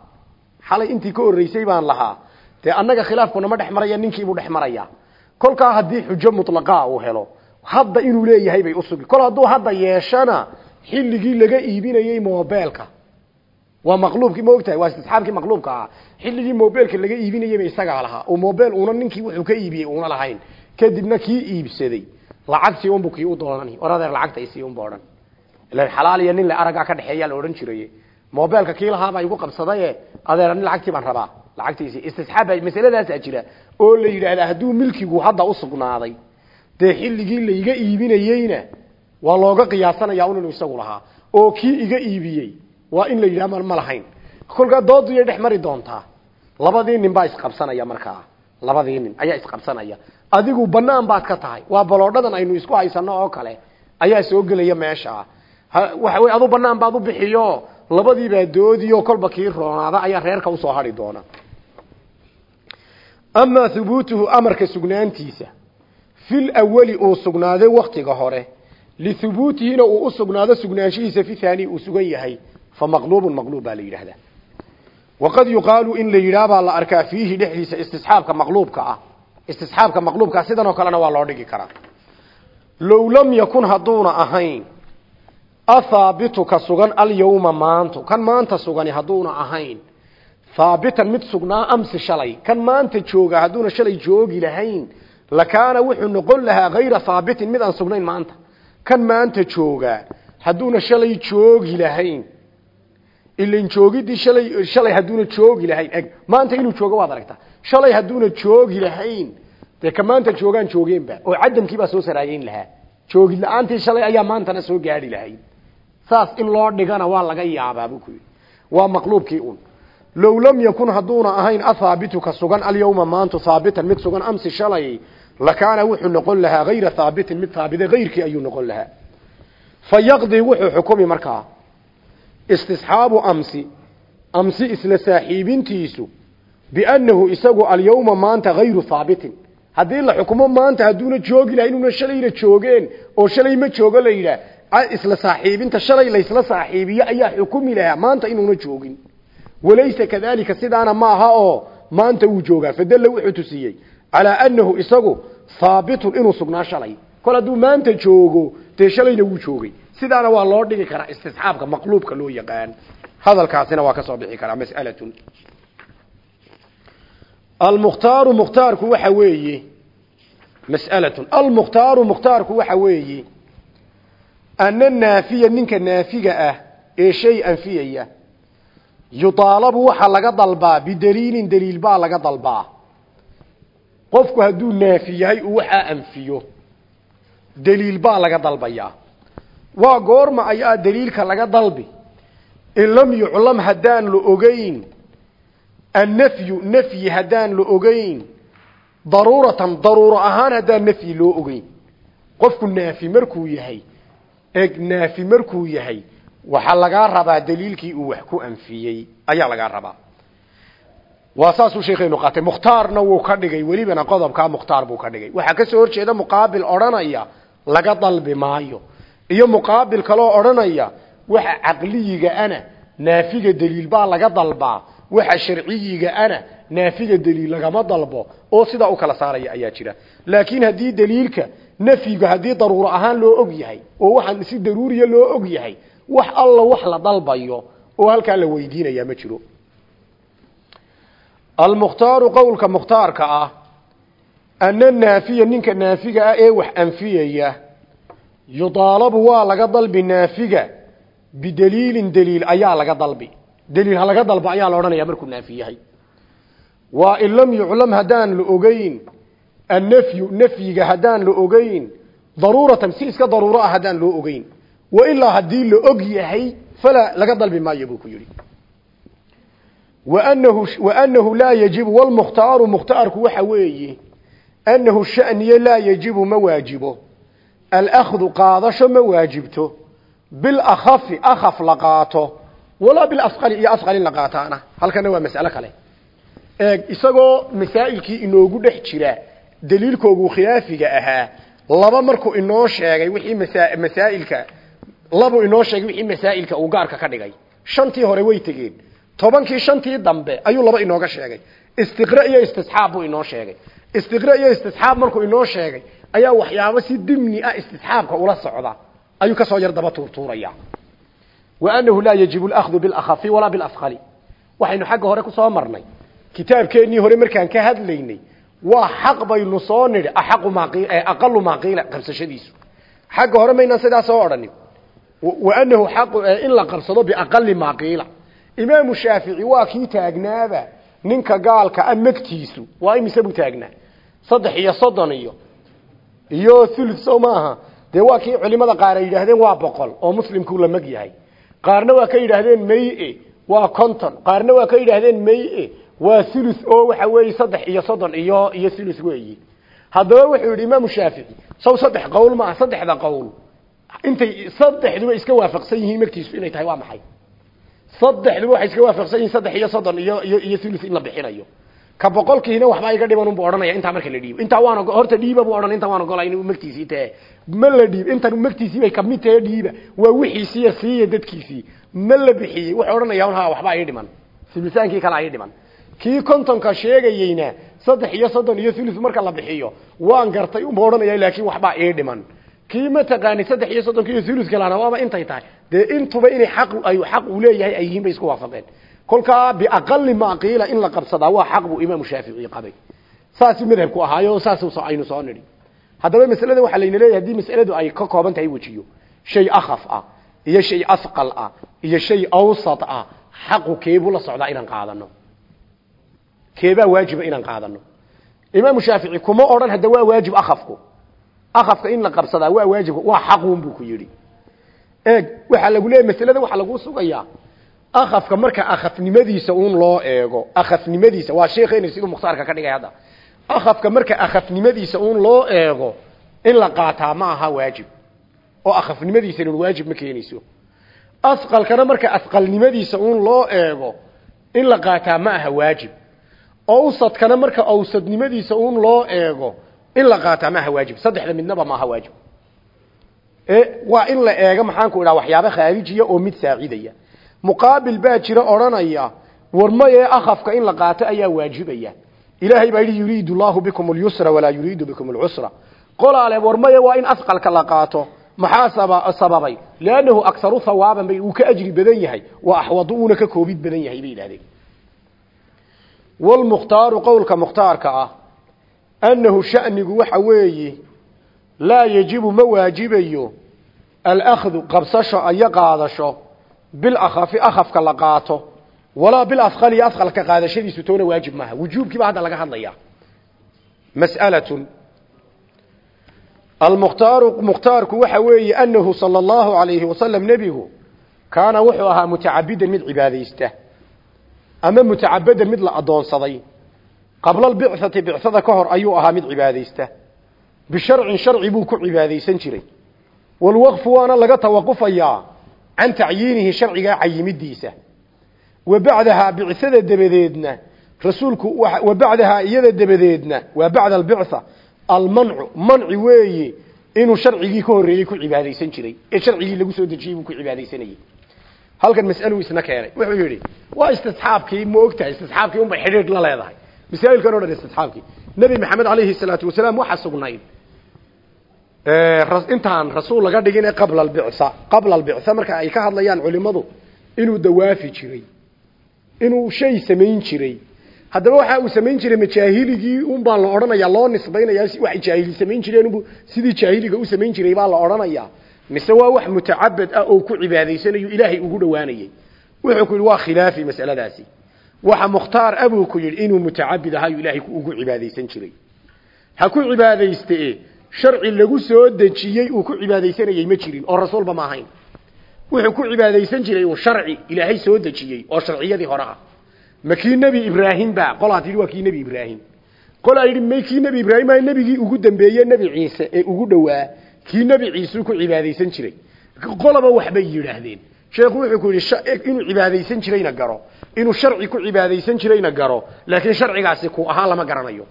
Speaker 1: Xalay intii ka horreysay baan lahaa. Dee annaga khilaafkunama dhex maraya ninkiibuu dhex maraya. Kolkaa haddii xujo mutlaqaa uu helo hadda inuu leeyahay bay usugi kol hadduu hadda yeeshana xilligii laga iibinayey mobilka waa maqluubkii ma ogtahay? Waa istisxaabkii maqluubka ah. Xilligii mobilka laga iibinayeyba isagaa lahaa. Oo mobil una ninkii wuxuu ka iibiyey una lahayn. Kadibna kii iibsaday lacagtii unbu kii u doonani. Or lacagta isii unba odhan. Ilan xalaal iyo nin le araggaa ka dhexeeyaa la odhan jiraye mobilka kii lahaabaa igu qabsadaye. Adeer nin lacagtii baan rabaa. Lacagtiisi istisxaab masaladaasaa jira. Oo la yidhaahdaa hadduu milkigu hadda usugnaaday dee xilligii laiga iibinayeyna waa looga qiyaasanaya inuu isagu lahaa. Oo kii iga iibiyey waa in la yidhaha ma lahayn. Kolkaa dooduyay dhex mari doontaa. Labadii nin baa isqabsanaya markaa. Labadii nin ayaa isqabsanaya. Adigu banaan baad ka tahay. Waa baloodhadan aynu isku haysano oo kale. Ayaa soo gelaya meesha waxa wey adu banaan baad u bixiyo. Labadiibaa doodiyo kolba kii roonaada ayaa reerka u soo hari doona. Amaa hubuutuhu amarka sugnaantiisa. Fil awali uu sugnaaday waktiga hore lihubuutihina uu u sugnaado sugnaanshihiisa fi haani uu sugan yahay fa maqluubun maqluub baa la yidhaahdaa waqad yuqaalu in la yidhaah baa la arkaa fiihi dhexdiisa istisxaabka maqluubka ah istisxaabka maqluubkaa sidan oo kalena waa loo dhigi karaa low lam yakun hadduuna ahayn athaabitu ka sugan alyawma maantu kan maanta sugani hadduuna ahayn haabitan mid sugnaa amsi shalay kan maanta jooga hadduuna shalay joogi lahayn lakaana wuxuu noqon lahaa hayra haabitin mid aan sugnayn maanta kan maanta joogaa hadduuna shalay joogi lahayn. Ilan joogidii shalay shalay hadduuna joogi lahayn. Eg maanta inuu joogo waad aragtaa. Shalay hadduuna joogi lahayn. Dee ka maanta joogaan joogeenba oo cadamkiibaa soo saraayeyn lahaa. Joogid la'aantii shalay ayaa maantana soo gaadhi lahayd saas in loo dhigana waa laga yaabaa buu ku waa maqluubkii un low lam yakun hadduuna ahayn ahaabitu ka sugan alyawma maantu haabitan mid sugan amsi shalay lakaana wuxuu noqon lahaa hayra haabitin mid haabite hayrkii ayuu noqon lahaa. Fa yaqdii wuxuu xukumi markaa istisxaabu amsi amsi isla saaxiibintiisu biannahu isagu alyawma maanta hayru haabitin haddii la xukumo maanta hadduuna joogi laha inuuna shalayna joogeen oo shalay ma joogo la yidhaah isla saaxiibinta shalay laysla saaxiibiyo ayaa xukumi lahaa maanta inuuna joogin. Walaysa kadalika sidaana ma aha oo maanta wuu joogaa fadalla wuxuu tusiyey calaa annahu isagu haabitun inuu sugnaa shalay. Kol hadduu maanta joogo dee shalayna wuu joogay. Sidaana waa loo dhigi karaa istisxaabka maqluubka loo yaqaan. Hadalkaasina waa ka soo bixi karaa mas'alatun. Almukhtaaru mukhtaarku waxa weeye mas'alatun. Almukhtaaru mukhtaarku waxa weeye ana naafiya ninka naafiga ah ee shay anfiyaya yudaalabu waxa laga dalbaa bidaliilin daliil baa laga dalbaa qofku hadduu naafi yahay uu waxaa anfiyo. Daliil baa laga dalbayaa. Waa goorma ayaa daliilka laga dalbi. In lam yuclam haddaan la ogeyn annafyu nafyi haddaan la ogeyn daruuratan daruuro ahaan haddaan nafyi loo ogeyn. Qofku naafi markuu yahay eg naafi markuu yahay waxaa lagaa rabaa daliilkii uu wax ku anfiyey ayaa lagaa rabaa waa saasuu sheekheenu qaatay mukhtaarna wuu ka dhigay welibana qodobkaa mukhtaar buu ka dhigay waxaa ka soo horjeeda muqaabil odhanaya laga dalbi maayo iyo muqaabil kaloo odhanaya waxa caqliyiga ana naafiga daliil baa laga dalbaa waxa sharciyiga ana naafiga daliil lagama dalbo oo sidaa u kala saaraya ayaa jira laakiin haddii daliilka nafyiga haddii daruuro ahaan loo og yahay oo waxaan si daruuriya loo og yahay wax alla wax la dalbayo oo halkaa la weydiinaya ma jiro almukhtaaru qowlka mukhtaarka ah ana naafiya ninka naafiga ah ee wax anfiyaya yudaalabu waa laga dalbi naafiga bidaliilin daliil ayaa laga dalbi. Daliil ha laga dalbo ayaa la odhanaya markuu naafi yahay. Waa in lam yuclam haddaan la ogeyn annafyu nafyiga haddaan la ogeyn daruuratan si iska daruuro ah haddaan loo ogeyn. Wa ilaa haddii la og yahay falaa laga dalbi maayo buu ku yidhi وأنه, وأنه لا يجب والمختار مختارك وحويه أنه الشأن لا يجب مواجبه الأخذ قاضش مواجبته بالأخف أخف لقاته ولا بالأثقل إيا أثقل لقاتانا هل كان هو مسألة كله eeg isagoo masaa'ilkii inoogu dhex jira daliilkoogu khilaafiga ahaa laba markuu inoo sheegay wixii masa masaa'ilka labu inoo sheegay wixii masaa'ilka uu gaarka ka dhigay shantii hore way tegeen tobankii shantii dambe ayuu laba inooga sheegay. Istiqra iyo istisxaab buu inoo sheegay. Istiqra iyo istisxaab markuu inoo sheegay ayaa waxyaabo si dimni ah istisxaabka ula socda ayuu ka soo yar daba tuurtuuraya. Wa annahu laa yajibu alakhdhu bilakhafi walaa bilasqali waxaynu xagga hore ku soo marnay kitaabkeennii hore markaan ka hadlaynay waa xaq baynu soo nidhi axaqu maaqi aqalu maaqiila qabsashadiisu. Xagga hore maynaan sidaa soo odhanin. Wa annahu xaqu in la qabsado biaqali maaqiila imaamu shaafici waa kii taagnaaba ninka gaalka a megtiisu waa imise buu taagnaa saddex iyo soddon iyo. Iyo thuluth soo maaha dee waa kii culimada qaar ay yidhaahdeen waa boqol oo muslimkuu la meg yahay. Qaarna waa ka yidhaahdeen maye waa conton qaarna waa ka yidhaahdeen maye waa thuluth oo waxa weeye saddex iyo soddon iyo iyo thuluth weeyi. Haddaba wuxuu yidhi imaamu shaafici saw saddex qowl maaha saddexda qowl. Intay saddexduba iska waafaqsan yihiin megtiisu inay tahay waa maxay saddexduba waxay iska waafaqsan yihiin saddex iyo soddon iyo iyo iyo thuluth in la bixinayo. Ka boqolkiina waxba iga dhiban unbu odhanaya intaa marka la dhiibo. Intaa waan horta dhiiba buu odhan intaa waan ogolay inuu magtiisii tahe ma la dhiib intan magtiisii bay ka mid tahe dhiiba. Waa wixiisiiya siiya dadkiisii. Ma la bixiyey wuxuu odhanaya ha waxba ii dhiman. Simisaankii kale ii dhiman. Kii kontonka sheegayeyna saddex iyo soddon iyo thuluth marka la bixiyo waan gartay uma odhanaya laakiin waxbaa ii dhiman kii mataqaani saddex iyo soddonka iyo thuluthka lana waaba intay tahay. Dee intuba inay ay xaq uu leeyahay ay yihiin bay isku waafaqeen. Kolkaa biaqali ma qiila in la qabsadaa waa xaq buu imaamu shaafici qabay. Saasuu madhabku ahaayo saas aynu soo nidhi. Haddaba masalada waxaa layna leeyahay haddii masaladu ay ka kooban tahay wejiyo. Shay akhaf ah iyo shay asqal ah iyo shay awsat ah xaqu keebuu la socdaa inaan qaadano. Keebaa waajiba inaan qaadano? Imaamu shaafici kuma odhan hadda waa waajib akhafku akhafka in la qabsadaa waa waajib waa xaqun buu ku yidhi. Eeg waxaa lagu leeyahy masalada waxaa laguu sugayaa. Akhafka marka akhafnimadiisa uun loo eego akhafnimadiisa waa sheekheena siduu mukhtaarka ka dhigay hadda. Akhafka marka akhafnimadiisa uun loo eego in la qaataa ma aha waajib. Oo akhafnimadiisana waajib ma keenayso. Asqalkana marka asqalnimadiisa uun loo eego in la qaataa ma aha waajib. Awsadkana marka awsadnimadiisa uun loo eego in la qaataa ma aha waajib. Saddexda midnaba ma aha waajib. Waa in la eego maxaanku idhaha waxyaaba khaarijiya oo mid saacidaya. Muqaabil baa jira odhanaya war in la qaato ayaa waajibaya. Ilaahay baa yidhi yuriidu llahu bikum اlyusra walaa yuriidu bikum اlcusra qolaale war maye waa in asqalka la qaato. Maxaa sababay? Liannahu akharu hawaaban bay uu ka ajri badan yahay wa axwadu ka koobid badan yahay bay yidhahdeen wlmukhtaaru qowlka mukhtaarka ah annahu shanigu waxa weeye laa yajibu ma waajibayo alahdu qabsasho iyo qaadasho bilakhafi akhafka la qaato walaa bilasqali asqalka qaadashadiisu toona waajib maaha wujuubkiiba hadda laga hadlaya mas'alatun almukhtaaru mukhtaarku waxa weeye annahu sala allahu alayhi wasalam nebigu kaana wuxuu ahaa mutacabidan mid cibaadaysta ama mutacabadan mid la adoonsaday qabla albicati bicada ka hor ayuu ahaa mid cibaadaysta bisharcin sharci buu ku cibaadaysan jiray walwaqfu waana laga tawaqufayaa can tacyiinihi sharcigaa cayimidiisa wa bacdahaa bicada dabadeedna rasuulku wa bacdahaa iyada dabadeedna waa bacda albictha almancu manci weeye inuu sharcigii ka horreeyey ku cibaadaysan jiray ee sharcigii lagu soo dejiyey buu ku cibaadaysanayey halkan mas'aluu isna keenay wuxuu yidhi waa istisxaabkii ma ogtahay istisxaabkii unbay xidhiidh la leedahay masaa'ilkan o dhan istisxaabkii nebi maxamed calayhi salaatu wasalaam waxaa sugnayd intaan rasuul laga dhigin ee qabla albicsa qabla albicsa marka ay ka hadlayaan culimadu inuu dawaafi jiray inuu shay samayn jiray. Haddaba waxa uu samayn jiray majaahiligii un baa la odhanaya loo nisbaynaya waxay jaahili samayn jireen sidii jaahiliga u samayn jiray baa la odhanaya mise waa wax mutacabad ah oo ku cibaadaysanayo ilaahay ugu dhowaanayay. Wuxuu ku yidhi waa khilaafi masaladaasi waxa mukhtaar abuu ku yidhi inuu mutacabid ahayo ilaahay ugu cibaadaysan jiray. Ha ku cibaadayste sharci lagu soo dejiyey uu ku cibaadaysanayey ma jirin oo rasuulba ma ahayn. Wuxuu ku cibaadaysan jiray uu sharci ilaahay soo dejiyey oo sharciyadii hore ah ma kii nebi ibraahim ba? Qolaa tidhi waa kii nebi ibraahim. Qolaa yidhi may ibraahim aa nebigii ugu dambeeye nebi ciise ee ugu dhowaa. Kii nebi ciiseu ku cibaadaysan jiray. Qolaba waxbay yidhaahdeen sheekhu wuxuu ku yidhi inuu cibaadaysan jirayna garo. Inuu sharci ku cibaadaysan jirayna garo. Laakiin sharcigaasi ku ahaan lama garanayo.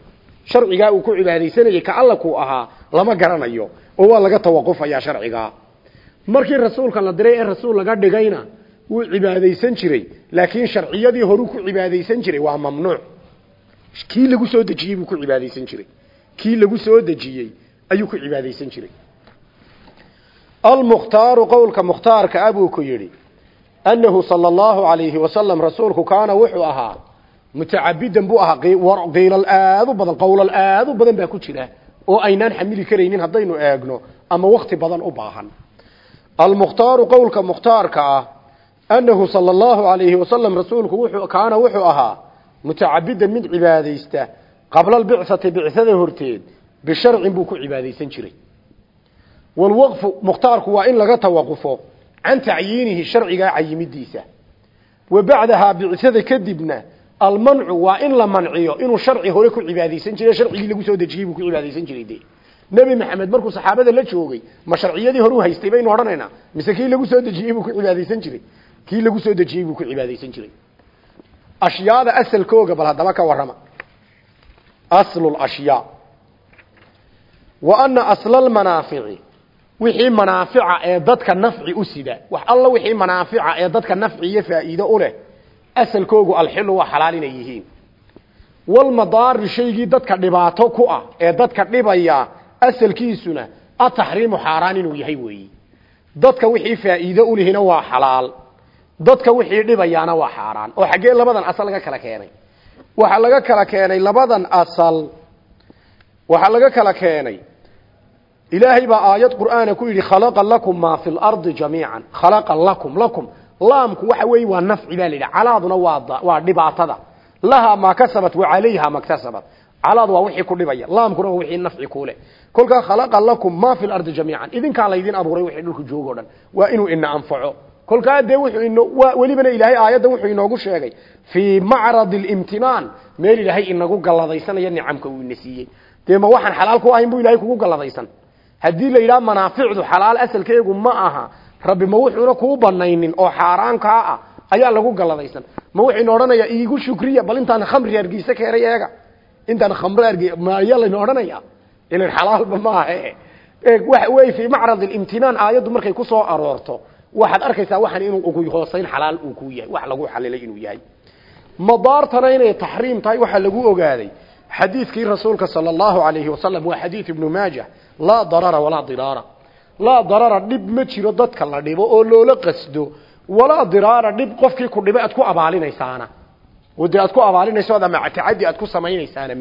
Speaker 1: Sharcigaa uu ku cibaadaysanayay ka alla ku ahaa lama garanayo. Oo waa laga tawaqufayaa sharcigaa. Markii rasuulka la diray ee rasuul laga dhigayna wuu cibaadaysan jiray. Laakiin sharciyadii horuu ku cibaadaysan jiray waa mamnuuc. Kii lagu soo dejiyey buu ku cibaadaysan jiray. Kii lagu soo dejiyey ayuu ku cibaadaysan jiray almukhtaaru qowlka mukhtaarka abuu ku yidhi annahu sala allahu alayhi wasalam rasuulku kaana wuxuu ahaa mutacabidan buu ahaa qiilal aadu badan qowlal aadu badan baa ku jira oo aynaan xamili karaynin haddaynu eegno ama wakti badan u baahan. Almukhtaaru qowlka mukhtaarka ah annahu sala allahu alayhi wasalam rasuulku wuxuu kaana wuxuu ahaa mutacabidan mid cibaadaysta qabla albicati bicada horteed bisharcin buu ku cibaadaysan jiray walwaqfu mukhtaarku waa in laga tawaqufo can tacyiinihi sharcigaa cayimidiisa wa bacdahaa bicada kadibna almancu waa in la manciyo inuu sharci hore ku cibaadaysan jiray sharcigii lagu soo dejiyey buu ku cibaadaysan jiray de nebi maxamed markuu saxaabada la joogay ma sharciyadii hore u haystay baynu odhanaynaa mise kii lagu soo dejiyey buu ku cibaadaysan jiray kii lagu soo dejiyey buu ku cibaadaysan jiray ashyaada asalkooga bal haddaba ka wixii manaafica ee dadka nafci u sida. Wax alla wixii manaafica ee dadka nafci iyo faa'iido u leh asalkoogu alxilu waa xalaal inay yihiin. Walmadaari shaygii dadka dhibaato ku ah ee dadka dhibaya asalkiisuna ataxriimu xaaraan inuu yahay weeyi. Dadka wixii faa'iido u lihina waa xalaal dadka wixii dhibayaana waa xaaraan. Oo xaggee labadan asal laga kala keenay. Waxaa laga kala keenay labadan asal waxaa laga kala keenay ilaahay baa aayad qur'aana ku yidhi khalaqa lakum maa fi lardi jamiican. Khalaqa lakum lakum. Laamku waxa weeye waa nafci baa la yidhi. Calaaduna waa waa dhibaatada. Lahaa maa kasabat wa calayha maktasabat calaad waa wixii ku dhibaya. Laamkuna waa wixii nafci kuule kolkaa khalaqa lakum maa fi lardi jamiican. Idinkaa laydin abuuray wixii dhulka joogo dhan. Waa inuu ina anfaco. Kolkaa dee wuxuu ino welibana ilaahay aayaddan wuxuu inoogu sheegay fii macradi alimtinaan meel ilaahay inagu galladaysanaya nicamka uu ina siiyey. Dee ma haddii la yidhaha manaaficdu xalaal asalkeegu ma aha rabbi ma wuxuuna kuu banaynin oo xaaraankaa ah ayaa lagu galladaysan. Ma wuxuyna odhanaya iigu shukriya bal intaan khamri argiisa keenay eega intaan khamri arg maya layna odhanaya ilan xalaalba maaha waxa wey fii macrad alimtinaan aayaddu markay ku soo aroorto waxaad arkaysaa waxan inuu ugu hoosayn xalaal uu ku yahay. Wax lagu xalilay inuu yahay. Madaartana inay taxriim tahay waxaa lagu ogaaday xadiidkii rasuulka sala allahu alayhi wasalam waa xadiid ibnu maaja laa darara walaa diraara laa darara dhib ma jiro dadka la dhibo oo loola qasdo. Walaa diraara dhib qofkii ku dhibay aad abaalinaysaana dee aad ku ama tacadi aad ku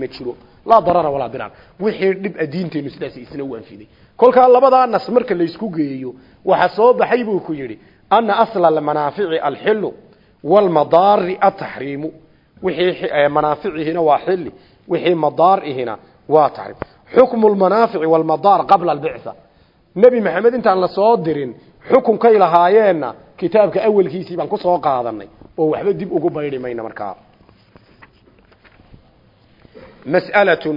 Speaker 1: ma jiro. Laa darara walaa diraara wixii dhib diinteenu sidaas isna u anfiday kolkaa labadaa nas marka laysku geeyo waxa soo baxay buu ku yidhi ana asla almanaafici alxilu waalmadaari ataxriimu wixii manaaficihina waa xili wixii madaarihina waa taxriim xukmu lmanaafici walmadaar qabla albictha. Nebi maxamed intaan la soo dirin xukunkay lahaayeenna kitaabka awelkiisii baan ku soo qaadanay oo waxba dib ugu baydhi mayna markaa. Mas'alatun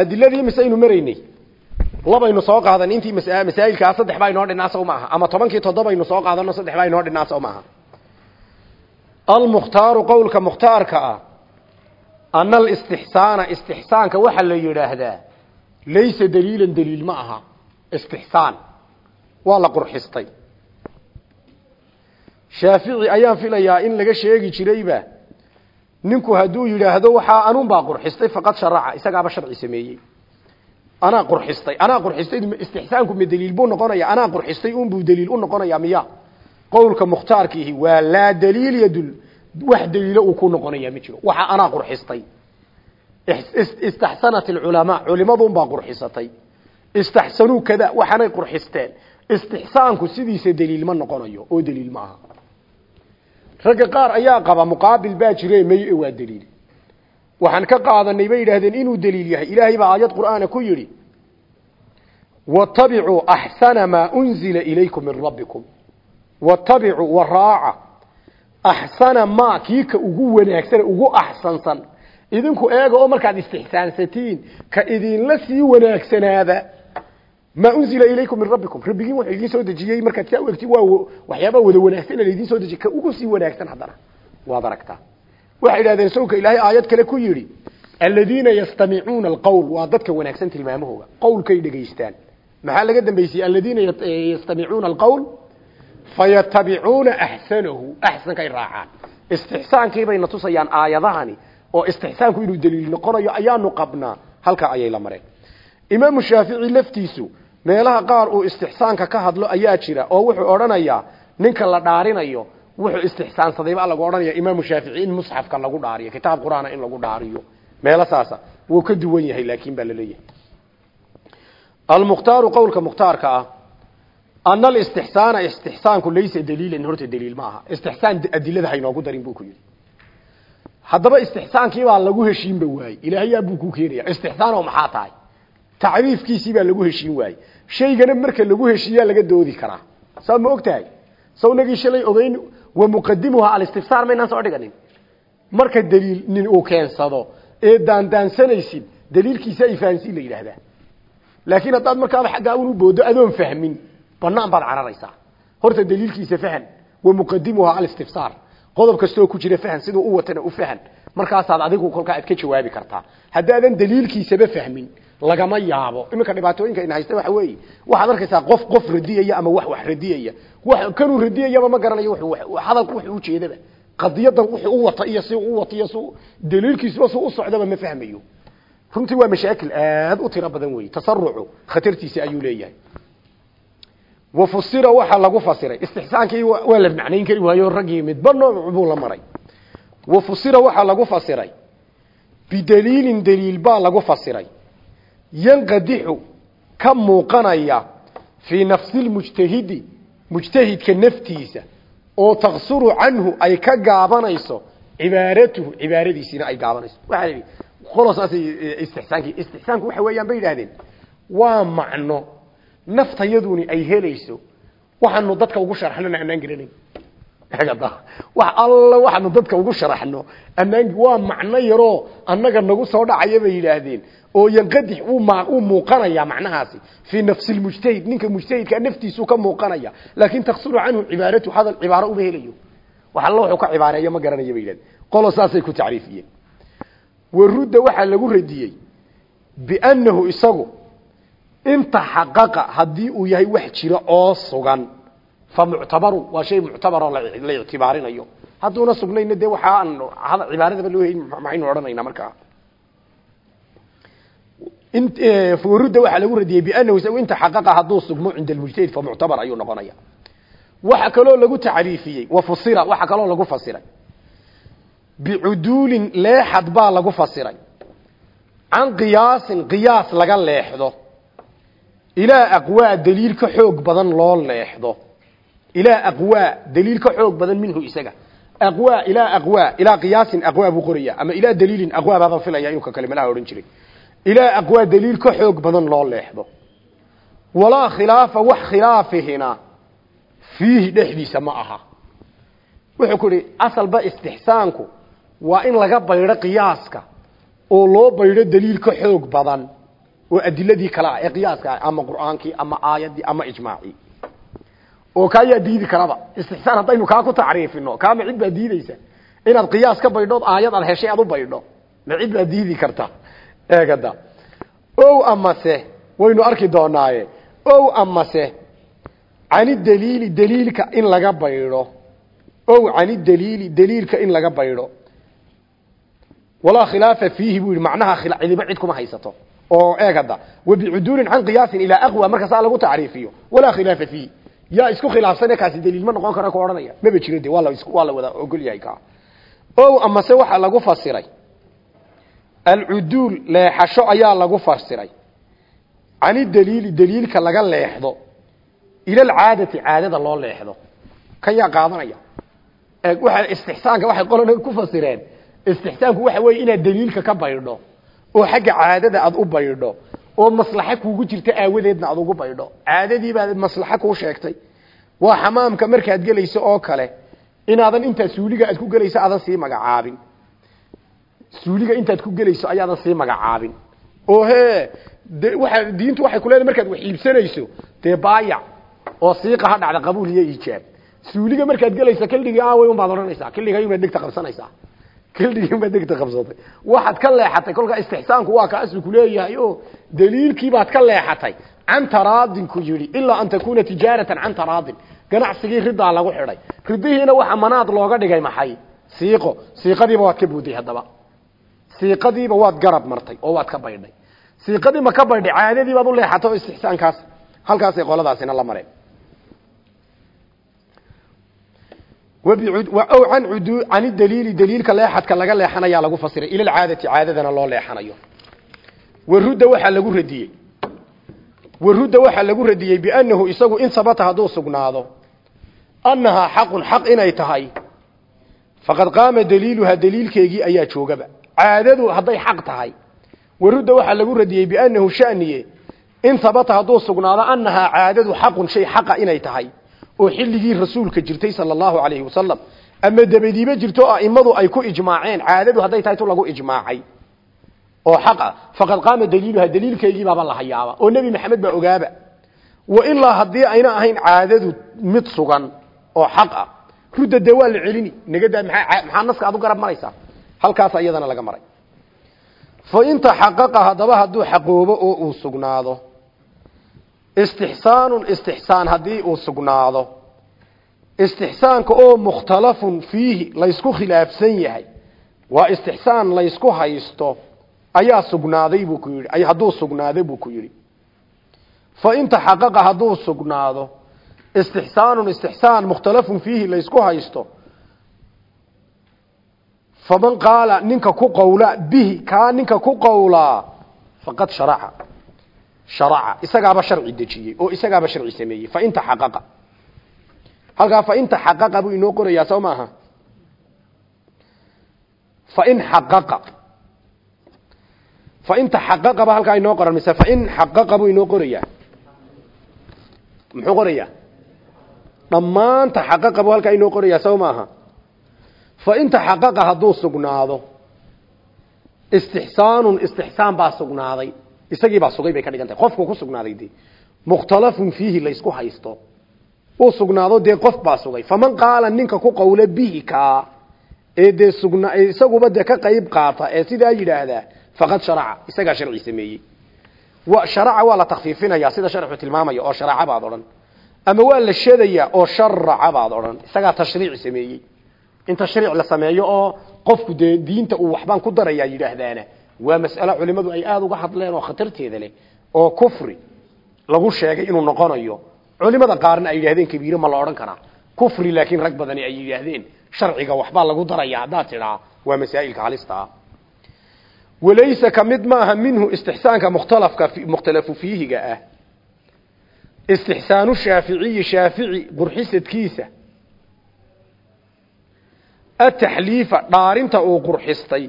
Speaker 1: adiladii misaynu maraynay? Labaynu soo qaadan intii masaa'ilkaa saddex baa inoo dhinaa sow maaha. Ama tobankii toddobaynu soo qaadano saddex baa inoo dhinaa sow maaha. Almukhtaaru qowlka mukhtaarka ah ana alistixsaana istixsaanka waxaa la yidhaahdaa laysa daliilan daliil ma aha istixsaan waa la qurxistay. Shaafici ayaan filayaa in laga sheegi jirayba ninku hadduu yidhaahdo waxaa anunbaa qurxistay faqad sharaca isagaaba sharci sameeyey. Anaa qurxistay anaa qurxistay istixsaanku ma daliil buu noqonaya anaa qurxistay unbuu daliil u noqonaya miya qowlka mukhtaarkiihi waa laa daliil yadul wax daliilo uu ku noqonaya ma jiro. Waxa anaa qurxistay. Istaxsanat alculamaa culimadunbaa qurxisatay. Istaxsanuu kada waxaanay qurxisteen. Istixsaanku sidiisa daliil ma noqonayo oo daliil ma aha. Ragga qaar ayaa qaba muqaabil baa may waa daliil. Waxaan ka qaadanay bay yidhaahdeen inuu daliil yahay. Ilaahay baa aayad qur'aana ku yidhi watabicuu axsana maa unzila ilaykum min rabbikum. Watabicuu waraaca axsana maa kii ka ugu wanaagsan ugu axsansan idinku eega oo markaad istixsaansatiin ka idinla sii wanaagsanaada maa unzila ilaykum min rabbikum. Rabbigiin wuxuu idiin soo dejiyey markaad saa u egti waa waxyaabaa wada wanaagsan laidiin soo dejiyey ka ugu sii wanaagsan haddana. Waad aragtaa. Waxay idhahdeen sawka ilaahay aayad kale ku yidhi aladiina yastamicuuna alqowl waa dadka wanaagsan tilmaamahooga qowlkay dhegaystaan. Maxaa laga dambeysiyey aladiina yastamicuuna alqowl fayatabicuuna axsanahu axsankay raacaan istixsaankiibay na tusayaan aayadahani oo istixsaanku inuu daliil noqonayo ayaanu qabnaa halkaa ayay la mareen imaamu shaafici laftiisu meelaha qaar uu istixsaanka ka hadlo ayaa jira oo wuxuu odhanayaa ninka la dhaarinayo wuxuu istixsaansadayba lagu odhanaya imaamu shaafici in musxafka lagu dhaariyo kitaab qur'aana in lagu dhaariyo meelo saasa wuu ka duwan yahay laakiin baa la leeyahay almukhtaaru qowlka mukhtaarka ah ana alistixsaana istixsaanku laysa daliilan horta daliil ma aha. Istixsaan adilada haynoogu darin buu ku yidhi. Haddaba istixsaankii baa lagu heshiinba waayey. Ilaahayaa buu ku keenaya. Istixsaanoo maxaa tahay? Tacriifkiisii baa lagu heshiin waayey. Shaygana marka lagu heshiiyaa laga doodi karaa. Saa ma og tahay sawnagii shalay ogeyn wa muqadimuha alistifsaar maynaan soo dhiganin. Marka daliil nin uu keensado ee daandaansanaysid daliilkiisa ay fahansiin la yidhaahdaa. Laakiin haddaad markaaba xaggaa unu boodo adoon fahmin banaan baad cararaysaa horta daliilkiisa fahan wa muqadimuha alistifsaar qodob kastoo ku jira fahan siduu u watana u fahan markaasaad adigu kolkaa aad ka jawaabi kartaa. Haddaadan daliilkiisaba fahmin lagama yaabo. Iminka dhibaatooyinka in haysta waxa weeye waxaad arkaysaa qof qof radiyaya ama wax wax radiyaya. Wax kanuu radiyayaba ma garanayo hadalku wuxuu ujeedaba qadiyadan wuxuu u wata iyo si u wata iyo si daliilkiisuba si u socdaba ma fahmayo. Runtii waa mashaakil aad u tiro badan weeye tasarucu khatartiisa ayuu leeyahay wafusira waxaa lagu fasiray istixsaankii waa la macnayn kari waayo raggii midba nooc la maray. Wafusira waxaa lagu fasiray bidaliilin daliil baa lagu fasiray yanqadixu ka muuqanaya fii nafsi lmujtahidi mujtahidka naftiisa oo taqsuru canhu ay ka gaabanayso cibaaratuhu cibaaradiisiina ay gaabanayso. Yidhi qolosaas istixsaankii istixsaanku waxa weeyaan bay yidhahdeen waa macno naftayaduni ay helayso waxaanu dadka ugu sharxnona anaan garanayn. Wax alla waxaanu dadka ugu sharaxno anaan waa macno yaroo annaga nagu soo dhacaya bay yidhaahdeen oo yanqadix uu muuqanaya macnahaasi. Fii nafsi lmujtahid ninka mujtahidka naftiisuu ka muuqanaya laakin taksuru canhu cibaaratu hadal cibaaro uma helayo. Wax alla wuxuu ka cibaareeyo ma garanaya bay yidhahdeen qolo saasay ku tacriifiyeen. Warudda waxaa lagu radiyey biannahu isagu inta xaqaqa haddii uu yahay wax jira oo sugan fa muctabaru waa shay muctabaroo la ictibaarinayo. Hadduuna sugnayna dee waxaan cibaaradaba loo hayn maxaynu odhanaynaa markaa warudda waxaa lagu radiyey biannahu isagu inta xaqaqa hadduu sugmo cinda almujtahid fa muctabar ayuu noqonaya. Waxa kaloo lagu tacriifiyey wafusira waxa kaloo lagu fasiray. Bicuduulin leexad baa lagu fasiray. Can qiyaasin qiyaas laga leexdo ilaa aqwaa daliil ka xoog badan loo leexdo. Ilaa aqwaa daliil ka xoog badan minhu isaga. Aqwaa ilaa aqwaa ilaa qiyaasin aqwaa buu qoraya ama ilaa daliilin aqwaa baaban filaya inuu ka kalimadaha odhan jiray. Ilaa aqwaa daliil xoog badan loo leexdo. Walaa khilaafa wax khilaafihina fiihi dhexdiisa ma aha. Wuxuu ku yihi asalba istixsaanku waa in laga baydho qiyaaska oo loo baydho daliil ka xoog badan oo adiladii kale ah ee qiyaaska ah ama qur'aankii ama aayaddii ama ijmaacii. Oo kaayaa diidi karaba. Istixsaan haddaynu kaa ku tacriifino kaama cid baa diideysa inaad qiyaas ka baydhood aayad aad heshay aad u baydho. Ma cid diidi karta? Eegada ow amase waynu arki doonaaye. Ow amase cani daliili daliilka in laga baydho. Ow cani daliili daliilka in laga baydho. Walaa khilaafa fiihi buu yihi macnaha cidiba cid kuma haysato oo eeg hadda wabicuduulin can qiyaasin ilaa aqwa marka saa lagu tacriifiyo. Walaa khilaafa fiihi. Yaa isku khilaafsane kaasi daliil ma noqon kara ku odhanaya. Maba jiro de waa la waa la wada ogol yahay kaa. Ow amase waxaa lagu fasiray. Alcuduul leexasho ayaa lagu fasiray. Cani daliili daliilka laga leexdo. Ila alcaadati caadada loo leexdo. Kan yaa qaadanaya. Waa istixsaanka waxay qolana ku fasireen. Istixsaanku waxa weeye inaad daliilka ka baydho oo xagga caadada aad u baydho oo maslaxa kuugu jirta aawadeedna aad ugu baydho. Caadadii baad maslaxa kuu sheegtay. Waa xamaamka markaad gelayso oo kale inaadan intaa suuliga aad ku gelayso aadan sii magacaabin. Suuliga intaad ku gelayso ayaadan sii magacaabin. Oo hee de waxa diintu waxay ku leedahay markaad wax iibsanayso dee baayac oo siiqa ha dhacda qabuul iyo iijaab suuliga markaad gelaysa kildhigii aaway unbaad odhanaysaa kildhigay unbaad degta qabsanaysaa kildhigii unbaad degta qabsatay. Waxaad ka leexatay kolka istixsaanku waa kaasu kuleeyahay o daliilkiibaad ka leexatay. Can taraadin ku yidhi ilaa an takuna tijaaratan can taraadin ganacsigii ridaa lagu xidhay. Ridihiina waxa manaad looga dhigay maxay? Siiqo. Siiqadiiba waad ka buuday haddaba. Siiqadiiba waad garab martay oo waad ka baydhay. Siiqadii ma ka baydhay caadadii baad u leexatay istixsaankaas. Halkaasay qoladaasina la mareen udu can daliili daliilka leexadka laga leexanayaa lagu fasiray ila alcaadati caadadana loo leexanayo. Warudda waxaa lagu radiyey. Warudda waxaa lagu radiyey biannahu isagu in sabata hadduu sugnaado annahaa xaqun xaq inay tahay. Faqad qaama daliiluhaa daliilkeegii ayaa joogaba. Caadadu hadday xaq tahay. Warudda waxaa lagu radiyey biannahu shaniye in sabata hadduu sugnaado annahaa caadadu xaqun shay xaqa inay tahay oo xilligii rasuulka jirtay sala allahu calayhi ama dabadiiba jirto a'immadu ay ku ijmaaceen caadadu hadday tahay tu lagu ijmaacay. Oo xaq ah. Faqad qaama daliiluha daliilkeygii baaba la hayaaba oo nebi maxamed baa ogaaba. Wa ilaa haddii ayna ahayn caadadu mid sugan oo xaq ah rudda dee waa la celini. Nagadaa maxaa maxaa naska aad u garab maraysaa halkaas iyadana laga maray. Fa in taxaqaqa haddaba hadduu xaqoobo oo uu sugnaado istixsaanun istixsaan haddii uu sugnaado. Istixsaanka oo mukhtalafun fiihi laysku khilaafsan yahay waa istixsaan laysku haysto ayaa sugnaaday buu ku yidhi. Hadduu sugnaaday buu ku yidhi. Fa in taxaqaqa hadduu sugnaado istixsaanun istixsaan mukhtalafun fiihi laysku haysto faman qaala ninka ku qowla bihi kaa ninka ku qowlaa faqad sharaca isagaaba sharci dejiyey oo isagaaba sharci sameeyey. Fain taxaqaqa halkaa fain taxaqaqa buu inoo qorayaa soo maaha? Fain xaqaqa. Fain taxaqaqa ba halkaa inoo qoran mise fain xaqaqa buu inoo qorayaa? Muxuu qorayaa? Dhammaan taxaqaqa buu halkaa inoo qorayaa soo maaha? Fain taxaqaqa hadduu sugnaado istixsaanun istixsaan baa sugnaaday isagii baa sugay bay ka dhigan tahay qofku ku sugnaaday dee mukhtalafun fiihi laysku haysto. Uu sugnaado dee qof baa sugay. Faman qaala ninka ku qowla bihi ee dee sugna isaguba dee ka qayb qaata ee sidaa yidhaahdaa faqad sharaca. Isagaa sharci sameeyey. Sharaca waa la sida sharxu tilmaamaya oo sharaca baad odhan. Ama waa la shadayaa oo sharaca baad odhan. Isagaa tashriic sameeyey. In tashriic la sameeyo oo qofku dee uu waxbaan ku darayaa yidhaahdaana waa mas'alo culimadu ay aada uga hadleen oo khatarteeda leh oo kufri lagu sheegay inuu noqonayo. Culimada qaarna ay yidhahdeen kabiire ma la odhan karaa. Kufri laakiin rag badani ay yidhaahdeen. Sharciga waxbaa lagu daraya haddaad tidhaa waa masaa'ilka halista. Ah walaysa ka mid maaha minhu istixsaanka mukhtalafka mukhtalafu fiihiga ah. Istixsaanu shaaficiyi shaafici qurxisadkiisa. Ataxliifa dhaarinta uu qurxistay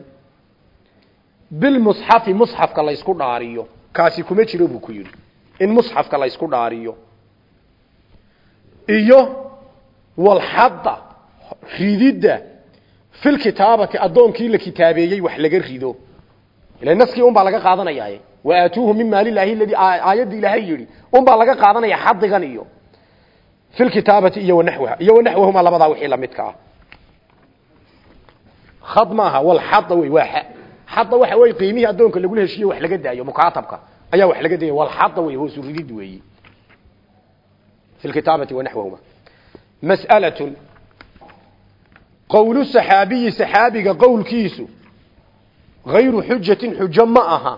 Speaker 1: bilmusxafi musxafka laysku dhaariyo kaasi kuma jiro buu ku yidhi in musxafka laysku dhaariyo iyo walxadda rididda fil kitaabati addoonkii la kitaabeeyey wax laga rido ila naskii un baa laga qaadanaya wa aatuuhu min maali llaahi aladii aayadda ilaahay yidhi un baa laga qaadanaya xadigan iyo fil kitaabati iyo wanaxwaha iyo wanaxwahuma labadaa wixii lamidka ah khad maaha walxada wey waa xada waxa wey qiimihii addoonka lagula heshiiye wax laga daayo mukaatabka ayaa wax laga daaya walxada wey hoosu ridid weeyi. Fi lkitaabati wanaxwahuma mas'alatun. Qowlu saxaabiyi saxaabiga qowlkiisu hayru xujatin xujo ma aha.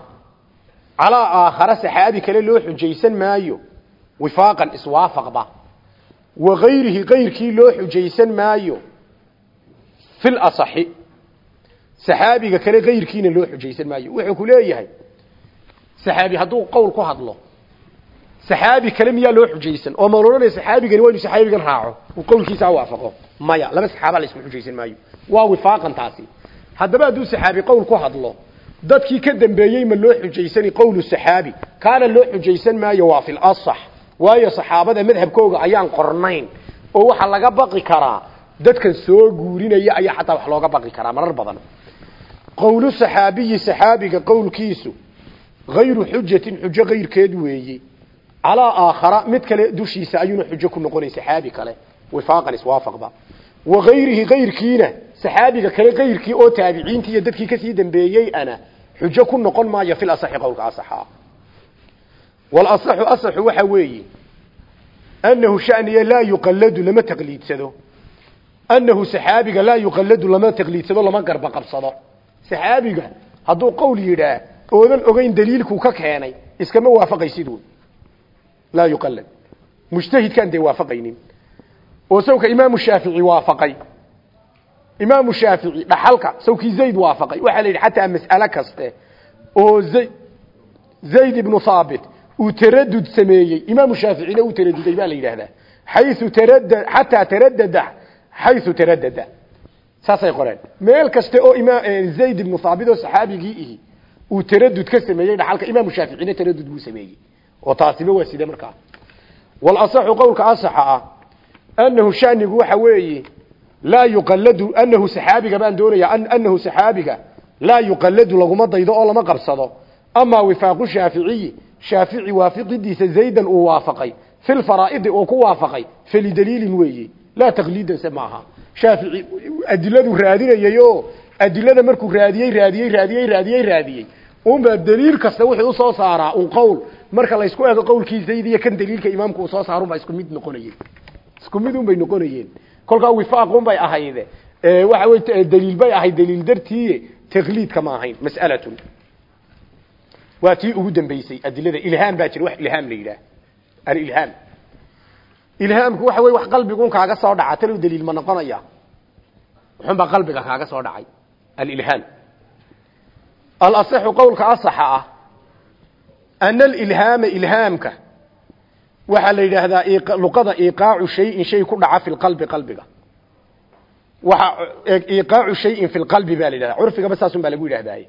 Speaker 1: Calaa aakhara saxaabi kale loo xujaysan maayo. Wifaaqan iswaafaqba wa gayrihi kayrkii loo xujaysan maayo. Fi lasaxi saxaabiga kale kayrkiina loo xujaysan maayo. Wuxuu ku leeyahay saxaabi hadduu qowl ku hadlo saxaabi kale miyaa loo xujaysan? Oo ma odhanaya saxaabigani waa inuu saxaabigan raaco uu qowlkiisa waafaqo. Maya laba saxaaba la isku xujaysan maayo. Waa wifaaqan taasi. Haddaba hadduu saxaabi qowl ku hadlo dadkii ka dambeeyey ma loo xujaysani qowlu saxaabi. Kaana loo xujaysan maayo waa fil asax. Waayo saxaabada madhabkooga ayaan qornayn. Oo waxaa laga baqi karaa dadkan soo guurinaya ayaa xataa wax looga baqi karaa marar badan qowlu saxaabiyi saxaabiga qowlkiisu hayru xujatin xujo kayrkeed weeye calaa aakhara mid kale dushiisa ayuuna xujo ku noqonay saxaabi kale. Wifaaqan iswaafaqba wa hayrihi kayrkiina saxaabiga kale kayrkii oo taabiciintii iyo dadkii ka sii dambeeyey ana xujo ku noqon maayo fil asaxi qowlka asaxa. Wal asaxu waxa weeye annahu shaniya laa yuqalladu lama taqliidsado. Annahu saxaabiga laa yuqalladu lama taqliidsado lama garba qabsado saxaabiga hadduu qowl yidhaah oodan ogeyn daliilkuu ka keenay iskama waafaqaysid wey laa yuqallad. Mujtahidkaan dee waafaqaynin. Oo sawka imaamu shaafici waafaqay. Imaamu shaafici dhaxalka sawkii zayd waafaqay. Waxaa la yidhi xataa mas'ale kaste oo zayd zayd ibnu thaabit uu taradud sameeyey. Imaamu shaaficina uu taraduday baa la yidhaahdaa. Xayu tarada xataa taradada xayu taradada saasay qoreen. Meel kaste oo zayd ibnu thaabit oo saxaabigii ihi uu taradud ka sameeyey dhaxalka imaamu shaaficina taradud buu sameeyey. Oo taasiba waa side markaa. Wal asaxu qowlka asaxa ah annahu shanigu waxa weeye laa yuqalladu annahu saxaabiga baan doonayaa annahu saxaabiga laa yuqalladu laguma daydo oo lama qabsado. Amaa wifaaqu shaaficiyi shaafici waafiqidiisa zaydan uu waafaqay fil faraa'idi oo ku waafaqay falidaliilin weeye. Laa taqliidan se maaha shaafici adiladu raadinayay oo adilada markuu raadiyey raadiyey raadiyey raadiyey raadiyey unbaa daliil kasta wuxuu u soo saaraa un qowl. Marka laysku eego qowlkii zayd iyo kan daliilka imaamku uu soo saarun baa isku mid noqonayeen. Isku mid un bay noqonayeen. Kolkaa wifaaqun bay ahayde. Waxa wey daliil bay ahayd. Daliil dartii taqliidka ma ahayn mas'alatun. Waa ugu dambeysay adilada ilhaam baa jira. Wax ilhaam la yidhaah. Alilhaam ilhaamku waxa wey wax qalbigun kaaga soo dhaca talow daliil ma noqonaya. Wuxunbaa qalbiga kaaga soo dhacay alilhaam. Alaصxu qowlka asaxa ah ana alilhaama ilhaamka. Waxaa la yidhaahdaa luqada iqaacu shayin shay ku dhaca fi lqalbi qalbiga. Waa iqaacu shayin fi lqalbi baa la yidhahda curfigaba saasun baa lagu yidhahdaye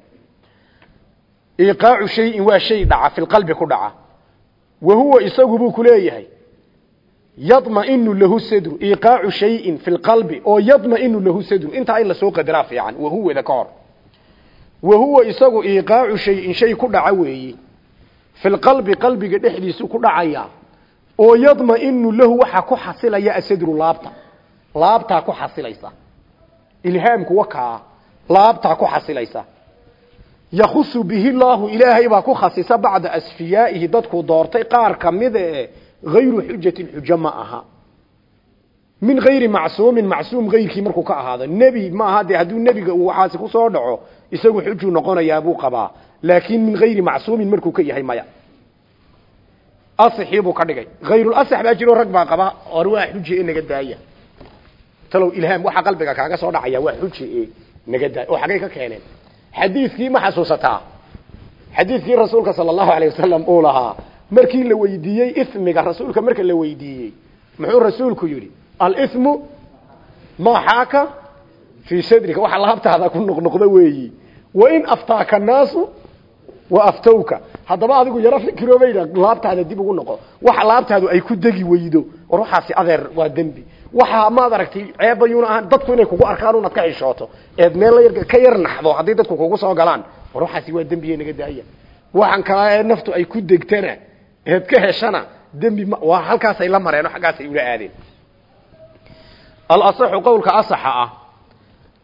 Speaker 1: iqaacu shayin waa shay dhaca fi lqalbi ku dhaca. Wa huwa isagu buu kuleeyahay yadmainu lahu sadru iqaacu shayin fi lqalbi oo yadmainu lahu sadru intaa in la soo qadaraa fiican wahuwada ka hor. Wa huwa isagu iqaacu shayin shay ku dhaca weeye fi lqalbi qalbiga dhexdiisu ku dhacaya. Oo yadmainu lahu waxaa ku xasilaya asadru laabta. Laabtaa ku xasilaysa. Ilhaamku wakaa laabtaa ku xasilaysa. Yakhusu bihi laahu ilaahay baa ku khasisa bacda asfiyaa'ihi dadku doortay qaar kamida hayru xujatin xujo ma aha min hayri macsuumin macsuum hayrkii markuu ka ahaado nebi maaha dee hadduu nebiga uu waxaasi ku soo dhaco isagu xujuu noqonayaa buu qabaa laakiin min hayri macsuumin markuu ka yahay maya asixii buu ka dhigay hayrulasax baa jiro rag baa qaba or waa xuji naga daaya talow ilhaam waxaa qalbiga kaaga soo dhacaya waa xuji naga daaya oo xaggay ka keeneen xadiidkii ma xasuusataa xadiidkii rasuulka sala allahu alayh wasalam uu lahaa markii la weydiiyey ismiga rasuulka marka la weydiiyey muxuu rasuulku yidhi alismu maa xaaka fii sadrika. Waxa laabtaada ku noqnoqdo weeyi. Wain aftaaka naasu wa aftowka. Haddaba adigu yaro fikiroobayda laabtaada dib ugu noqo. Waxa laabtaadu ay ku degi weydo war waxaasi adeer waa dembi. Waxaa maad aragtay ceebayuuna ahaan dadku inay kugu arkaan unaad ka xishooto eed meel ka yar naxdo hadday dadku kugu soo galaan war waxaasi waa dembiye naga daaya. Waxaan kalaa ee naftu ay ku degtana eed ka heshana dembi waa halkaasay la mareen oo xaggaasay ula aadeen. Alasaxu qowlka asaxa ah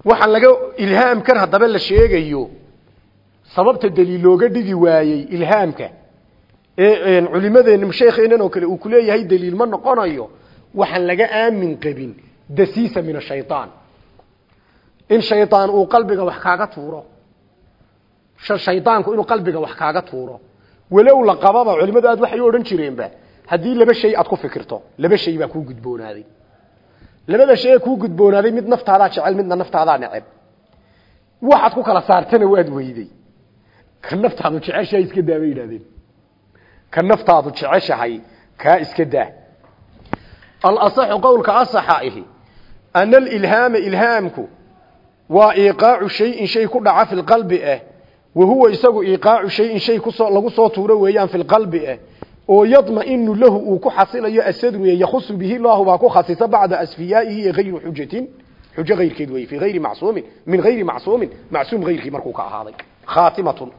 Speaker 1: waxaan laga ilhaamkan haddaba la sheegayo sababta daliil looga dhigi waayey ilhaamka. Ee culimadeenna sheekheenan oo kale uu kuleeyahay daliil ma noqonayo waxaan laga aamin qabin dasiisa min ashayaan in shayaan uu qalbiga wax kaaga tuuro. Shaydaanku inuu qalbiga wax kaaga tuuro walow la qababa culimadu aad waxay u odhan jireenba haddii laba shay aad ku fikirto laba shay baa kuu gudboonaaday. Labada shay ee gudboonaaday mid naftaadaa jecel midna naftaadaa neceb. Waxaad ku kala saartana waad weyday. Ka naftaadu jeceshahay iska daa bay naftaadu jeceshahay kaa iska daa. Alasaxu qowlka asaxa ihi ana alilhaama ilhaamku waa iiqaacu shayin shay ku dhaca fi lqalbi ah wa huwa isagu iiqaacu shayin shay ku soo lagu soo tuuro weeyaan fi lqalbi ah oo yadmainu lahu uu ku xasilayo asadruye yakhusu bihi llahu baa ku khasisa bacda asfiyaa'ihi hayru xujatin. Xujo hayrkeed weye fi hayri macsuumin min hayri macsuumin macsuum hayrkii markuu ka ahaaday. Khaatimatun.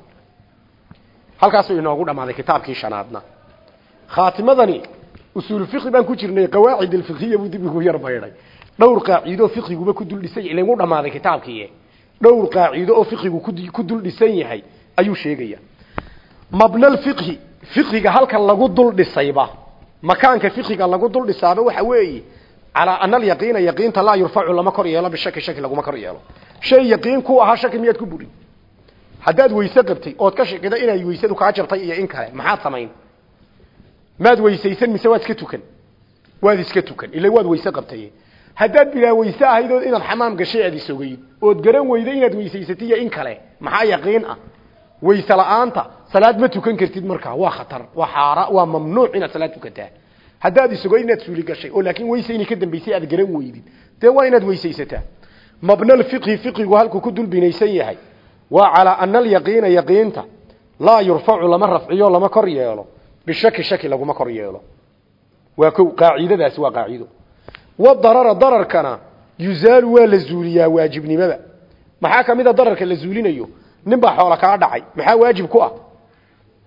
Speaker 1: Halkaasuu inoogu dhammaaday kitaabkii shanaadna. Khaatimadani usuul fiqhi baan ku jirnay qawaacid alfiqhiya buu dib ugu yar baydhay. Dhowr qaacido fiqhiguba ku dul dhisay ilagu dhammaaday kitaabkii dhowr qaacido oo fiqhigu ku dul dhisan yahay ayuu sheegaya. Mabna alfiqhi fiqhiga halkan lagu dul dhisayba makaanka fiqhiga lagu dul dhisaaba waxa weeye calaa ana alyaqiina yaqiinta laa yurfacu lama kor yeelo bishaki shaki laguma kor yeelo. Shay yaqiin ku ahaa shaki miyaad ku burin. Haddaad weyse qabtay ood ka shaqida inay weysadu kaa jabtay iyo in kale maxaad samayn? Maad weysaysan mise waad iska tukan? Waad iska tukan ila waad weyse qabtay haddaad bilaa weyse ahayd oo inaad xamaam gashay aad isogeyd ood garan weyday inaad weysaysatay iyo in kale maxaa yaqiin ah? Weyse salaad ma tukan kartid markaa waa khatar waa xaara waa mamnuuc inaad salaad tukataa haddaad isogeyd inaad suuli gashay oo laakiin weyse ka dambaysay aad garan weydid dee waa inaad weysaysataa? Mabna alfiqhi fiqigu halkuu ku dul yahay. Waa calaa ana alyaqiina yaqiinta laa yurfacu lama rafciyo lama kor yeelo. Bishaki shaki laguma kor yeelo. Waa ko qaacidadaasi waa qaacido wadarara dararkana yuzaalu waa la zuuliyaa waajibnimada. Maxaa ka mid a dararka la zuulinayo? Nin xoola kaa dhacay. Maxaa waajib ku ah?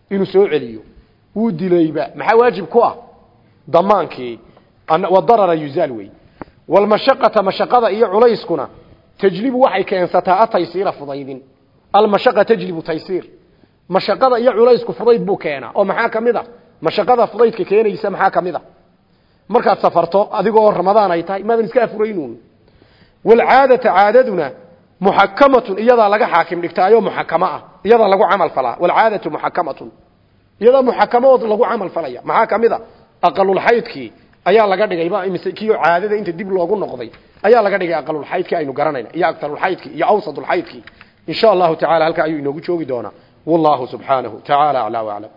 Speaker 1: Inuu soo celiyo. Wuu dilayba. Maxaa waajib ku ah? Damaankii. Wadarara yuzaal wey. Walmashaqata mashaqada iyo culayskuna tajlibu waxay keensataa ataysiira fudaydin. Almashaqa tajlibu taysiir. Mashaqada iyo culaysku fudayd buu keenaa. Oo maxaa ka mashaqada fudaydka keenaysa maxaa ka markaad safarto adigoo ramadaan ay tahay maadan iska afuraynuun. Walcaadata caadaduna muxakamatun iyadaa laga xaakim dhigtaayo muxakama ah. Iyadaa lagu camal falaa walcaadatu muxakamatun. Iyadaa muxakamaood lagu camal falaya. Maxaa ka mid a aqalulxaydkii ayaa laga dhigay mise kii caadada inta dib loogu noqday. Ayaa laga dhigay aqalulxaydkii aynu garanayna iyo agtarulxaydkii iyo awsadulxaydkii in sha allahu tacala halka ayuu inoogu joogi doonaa. Wallahu subxaanahu tacaala aclaa waclam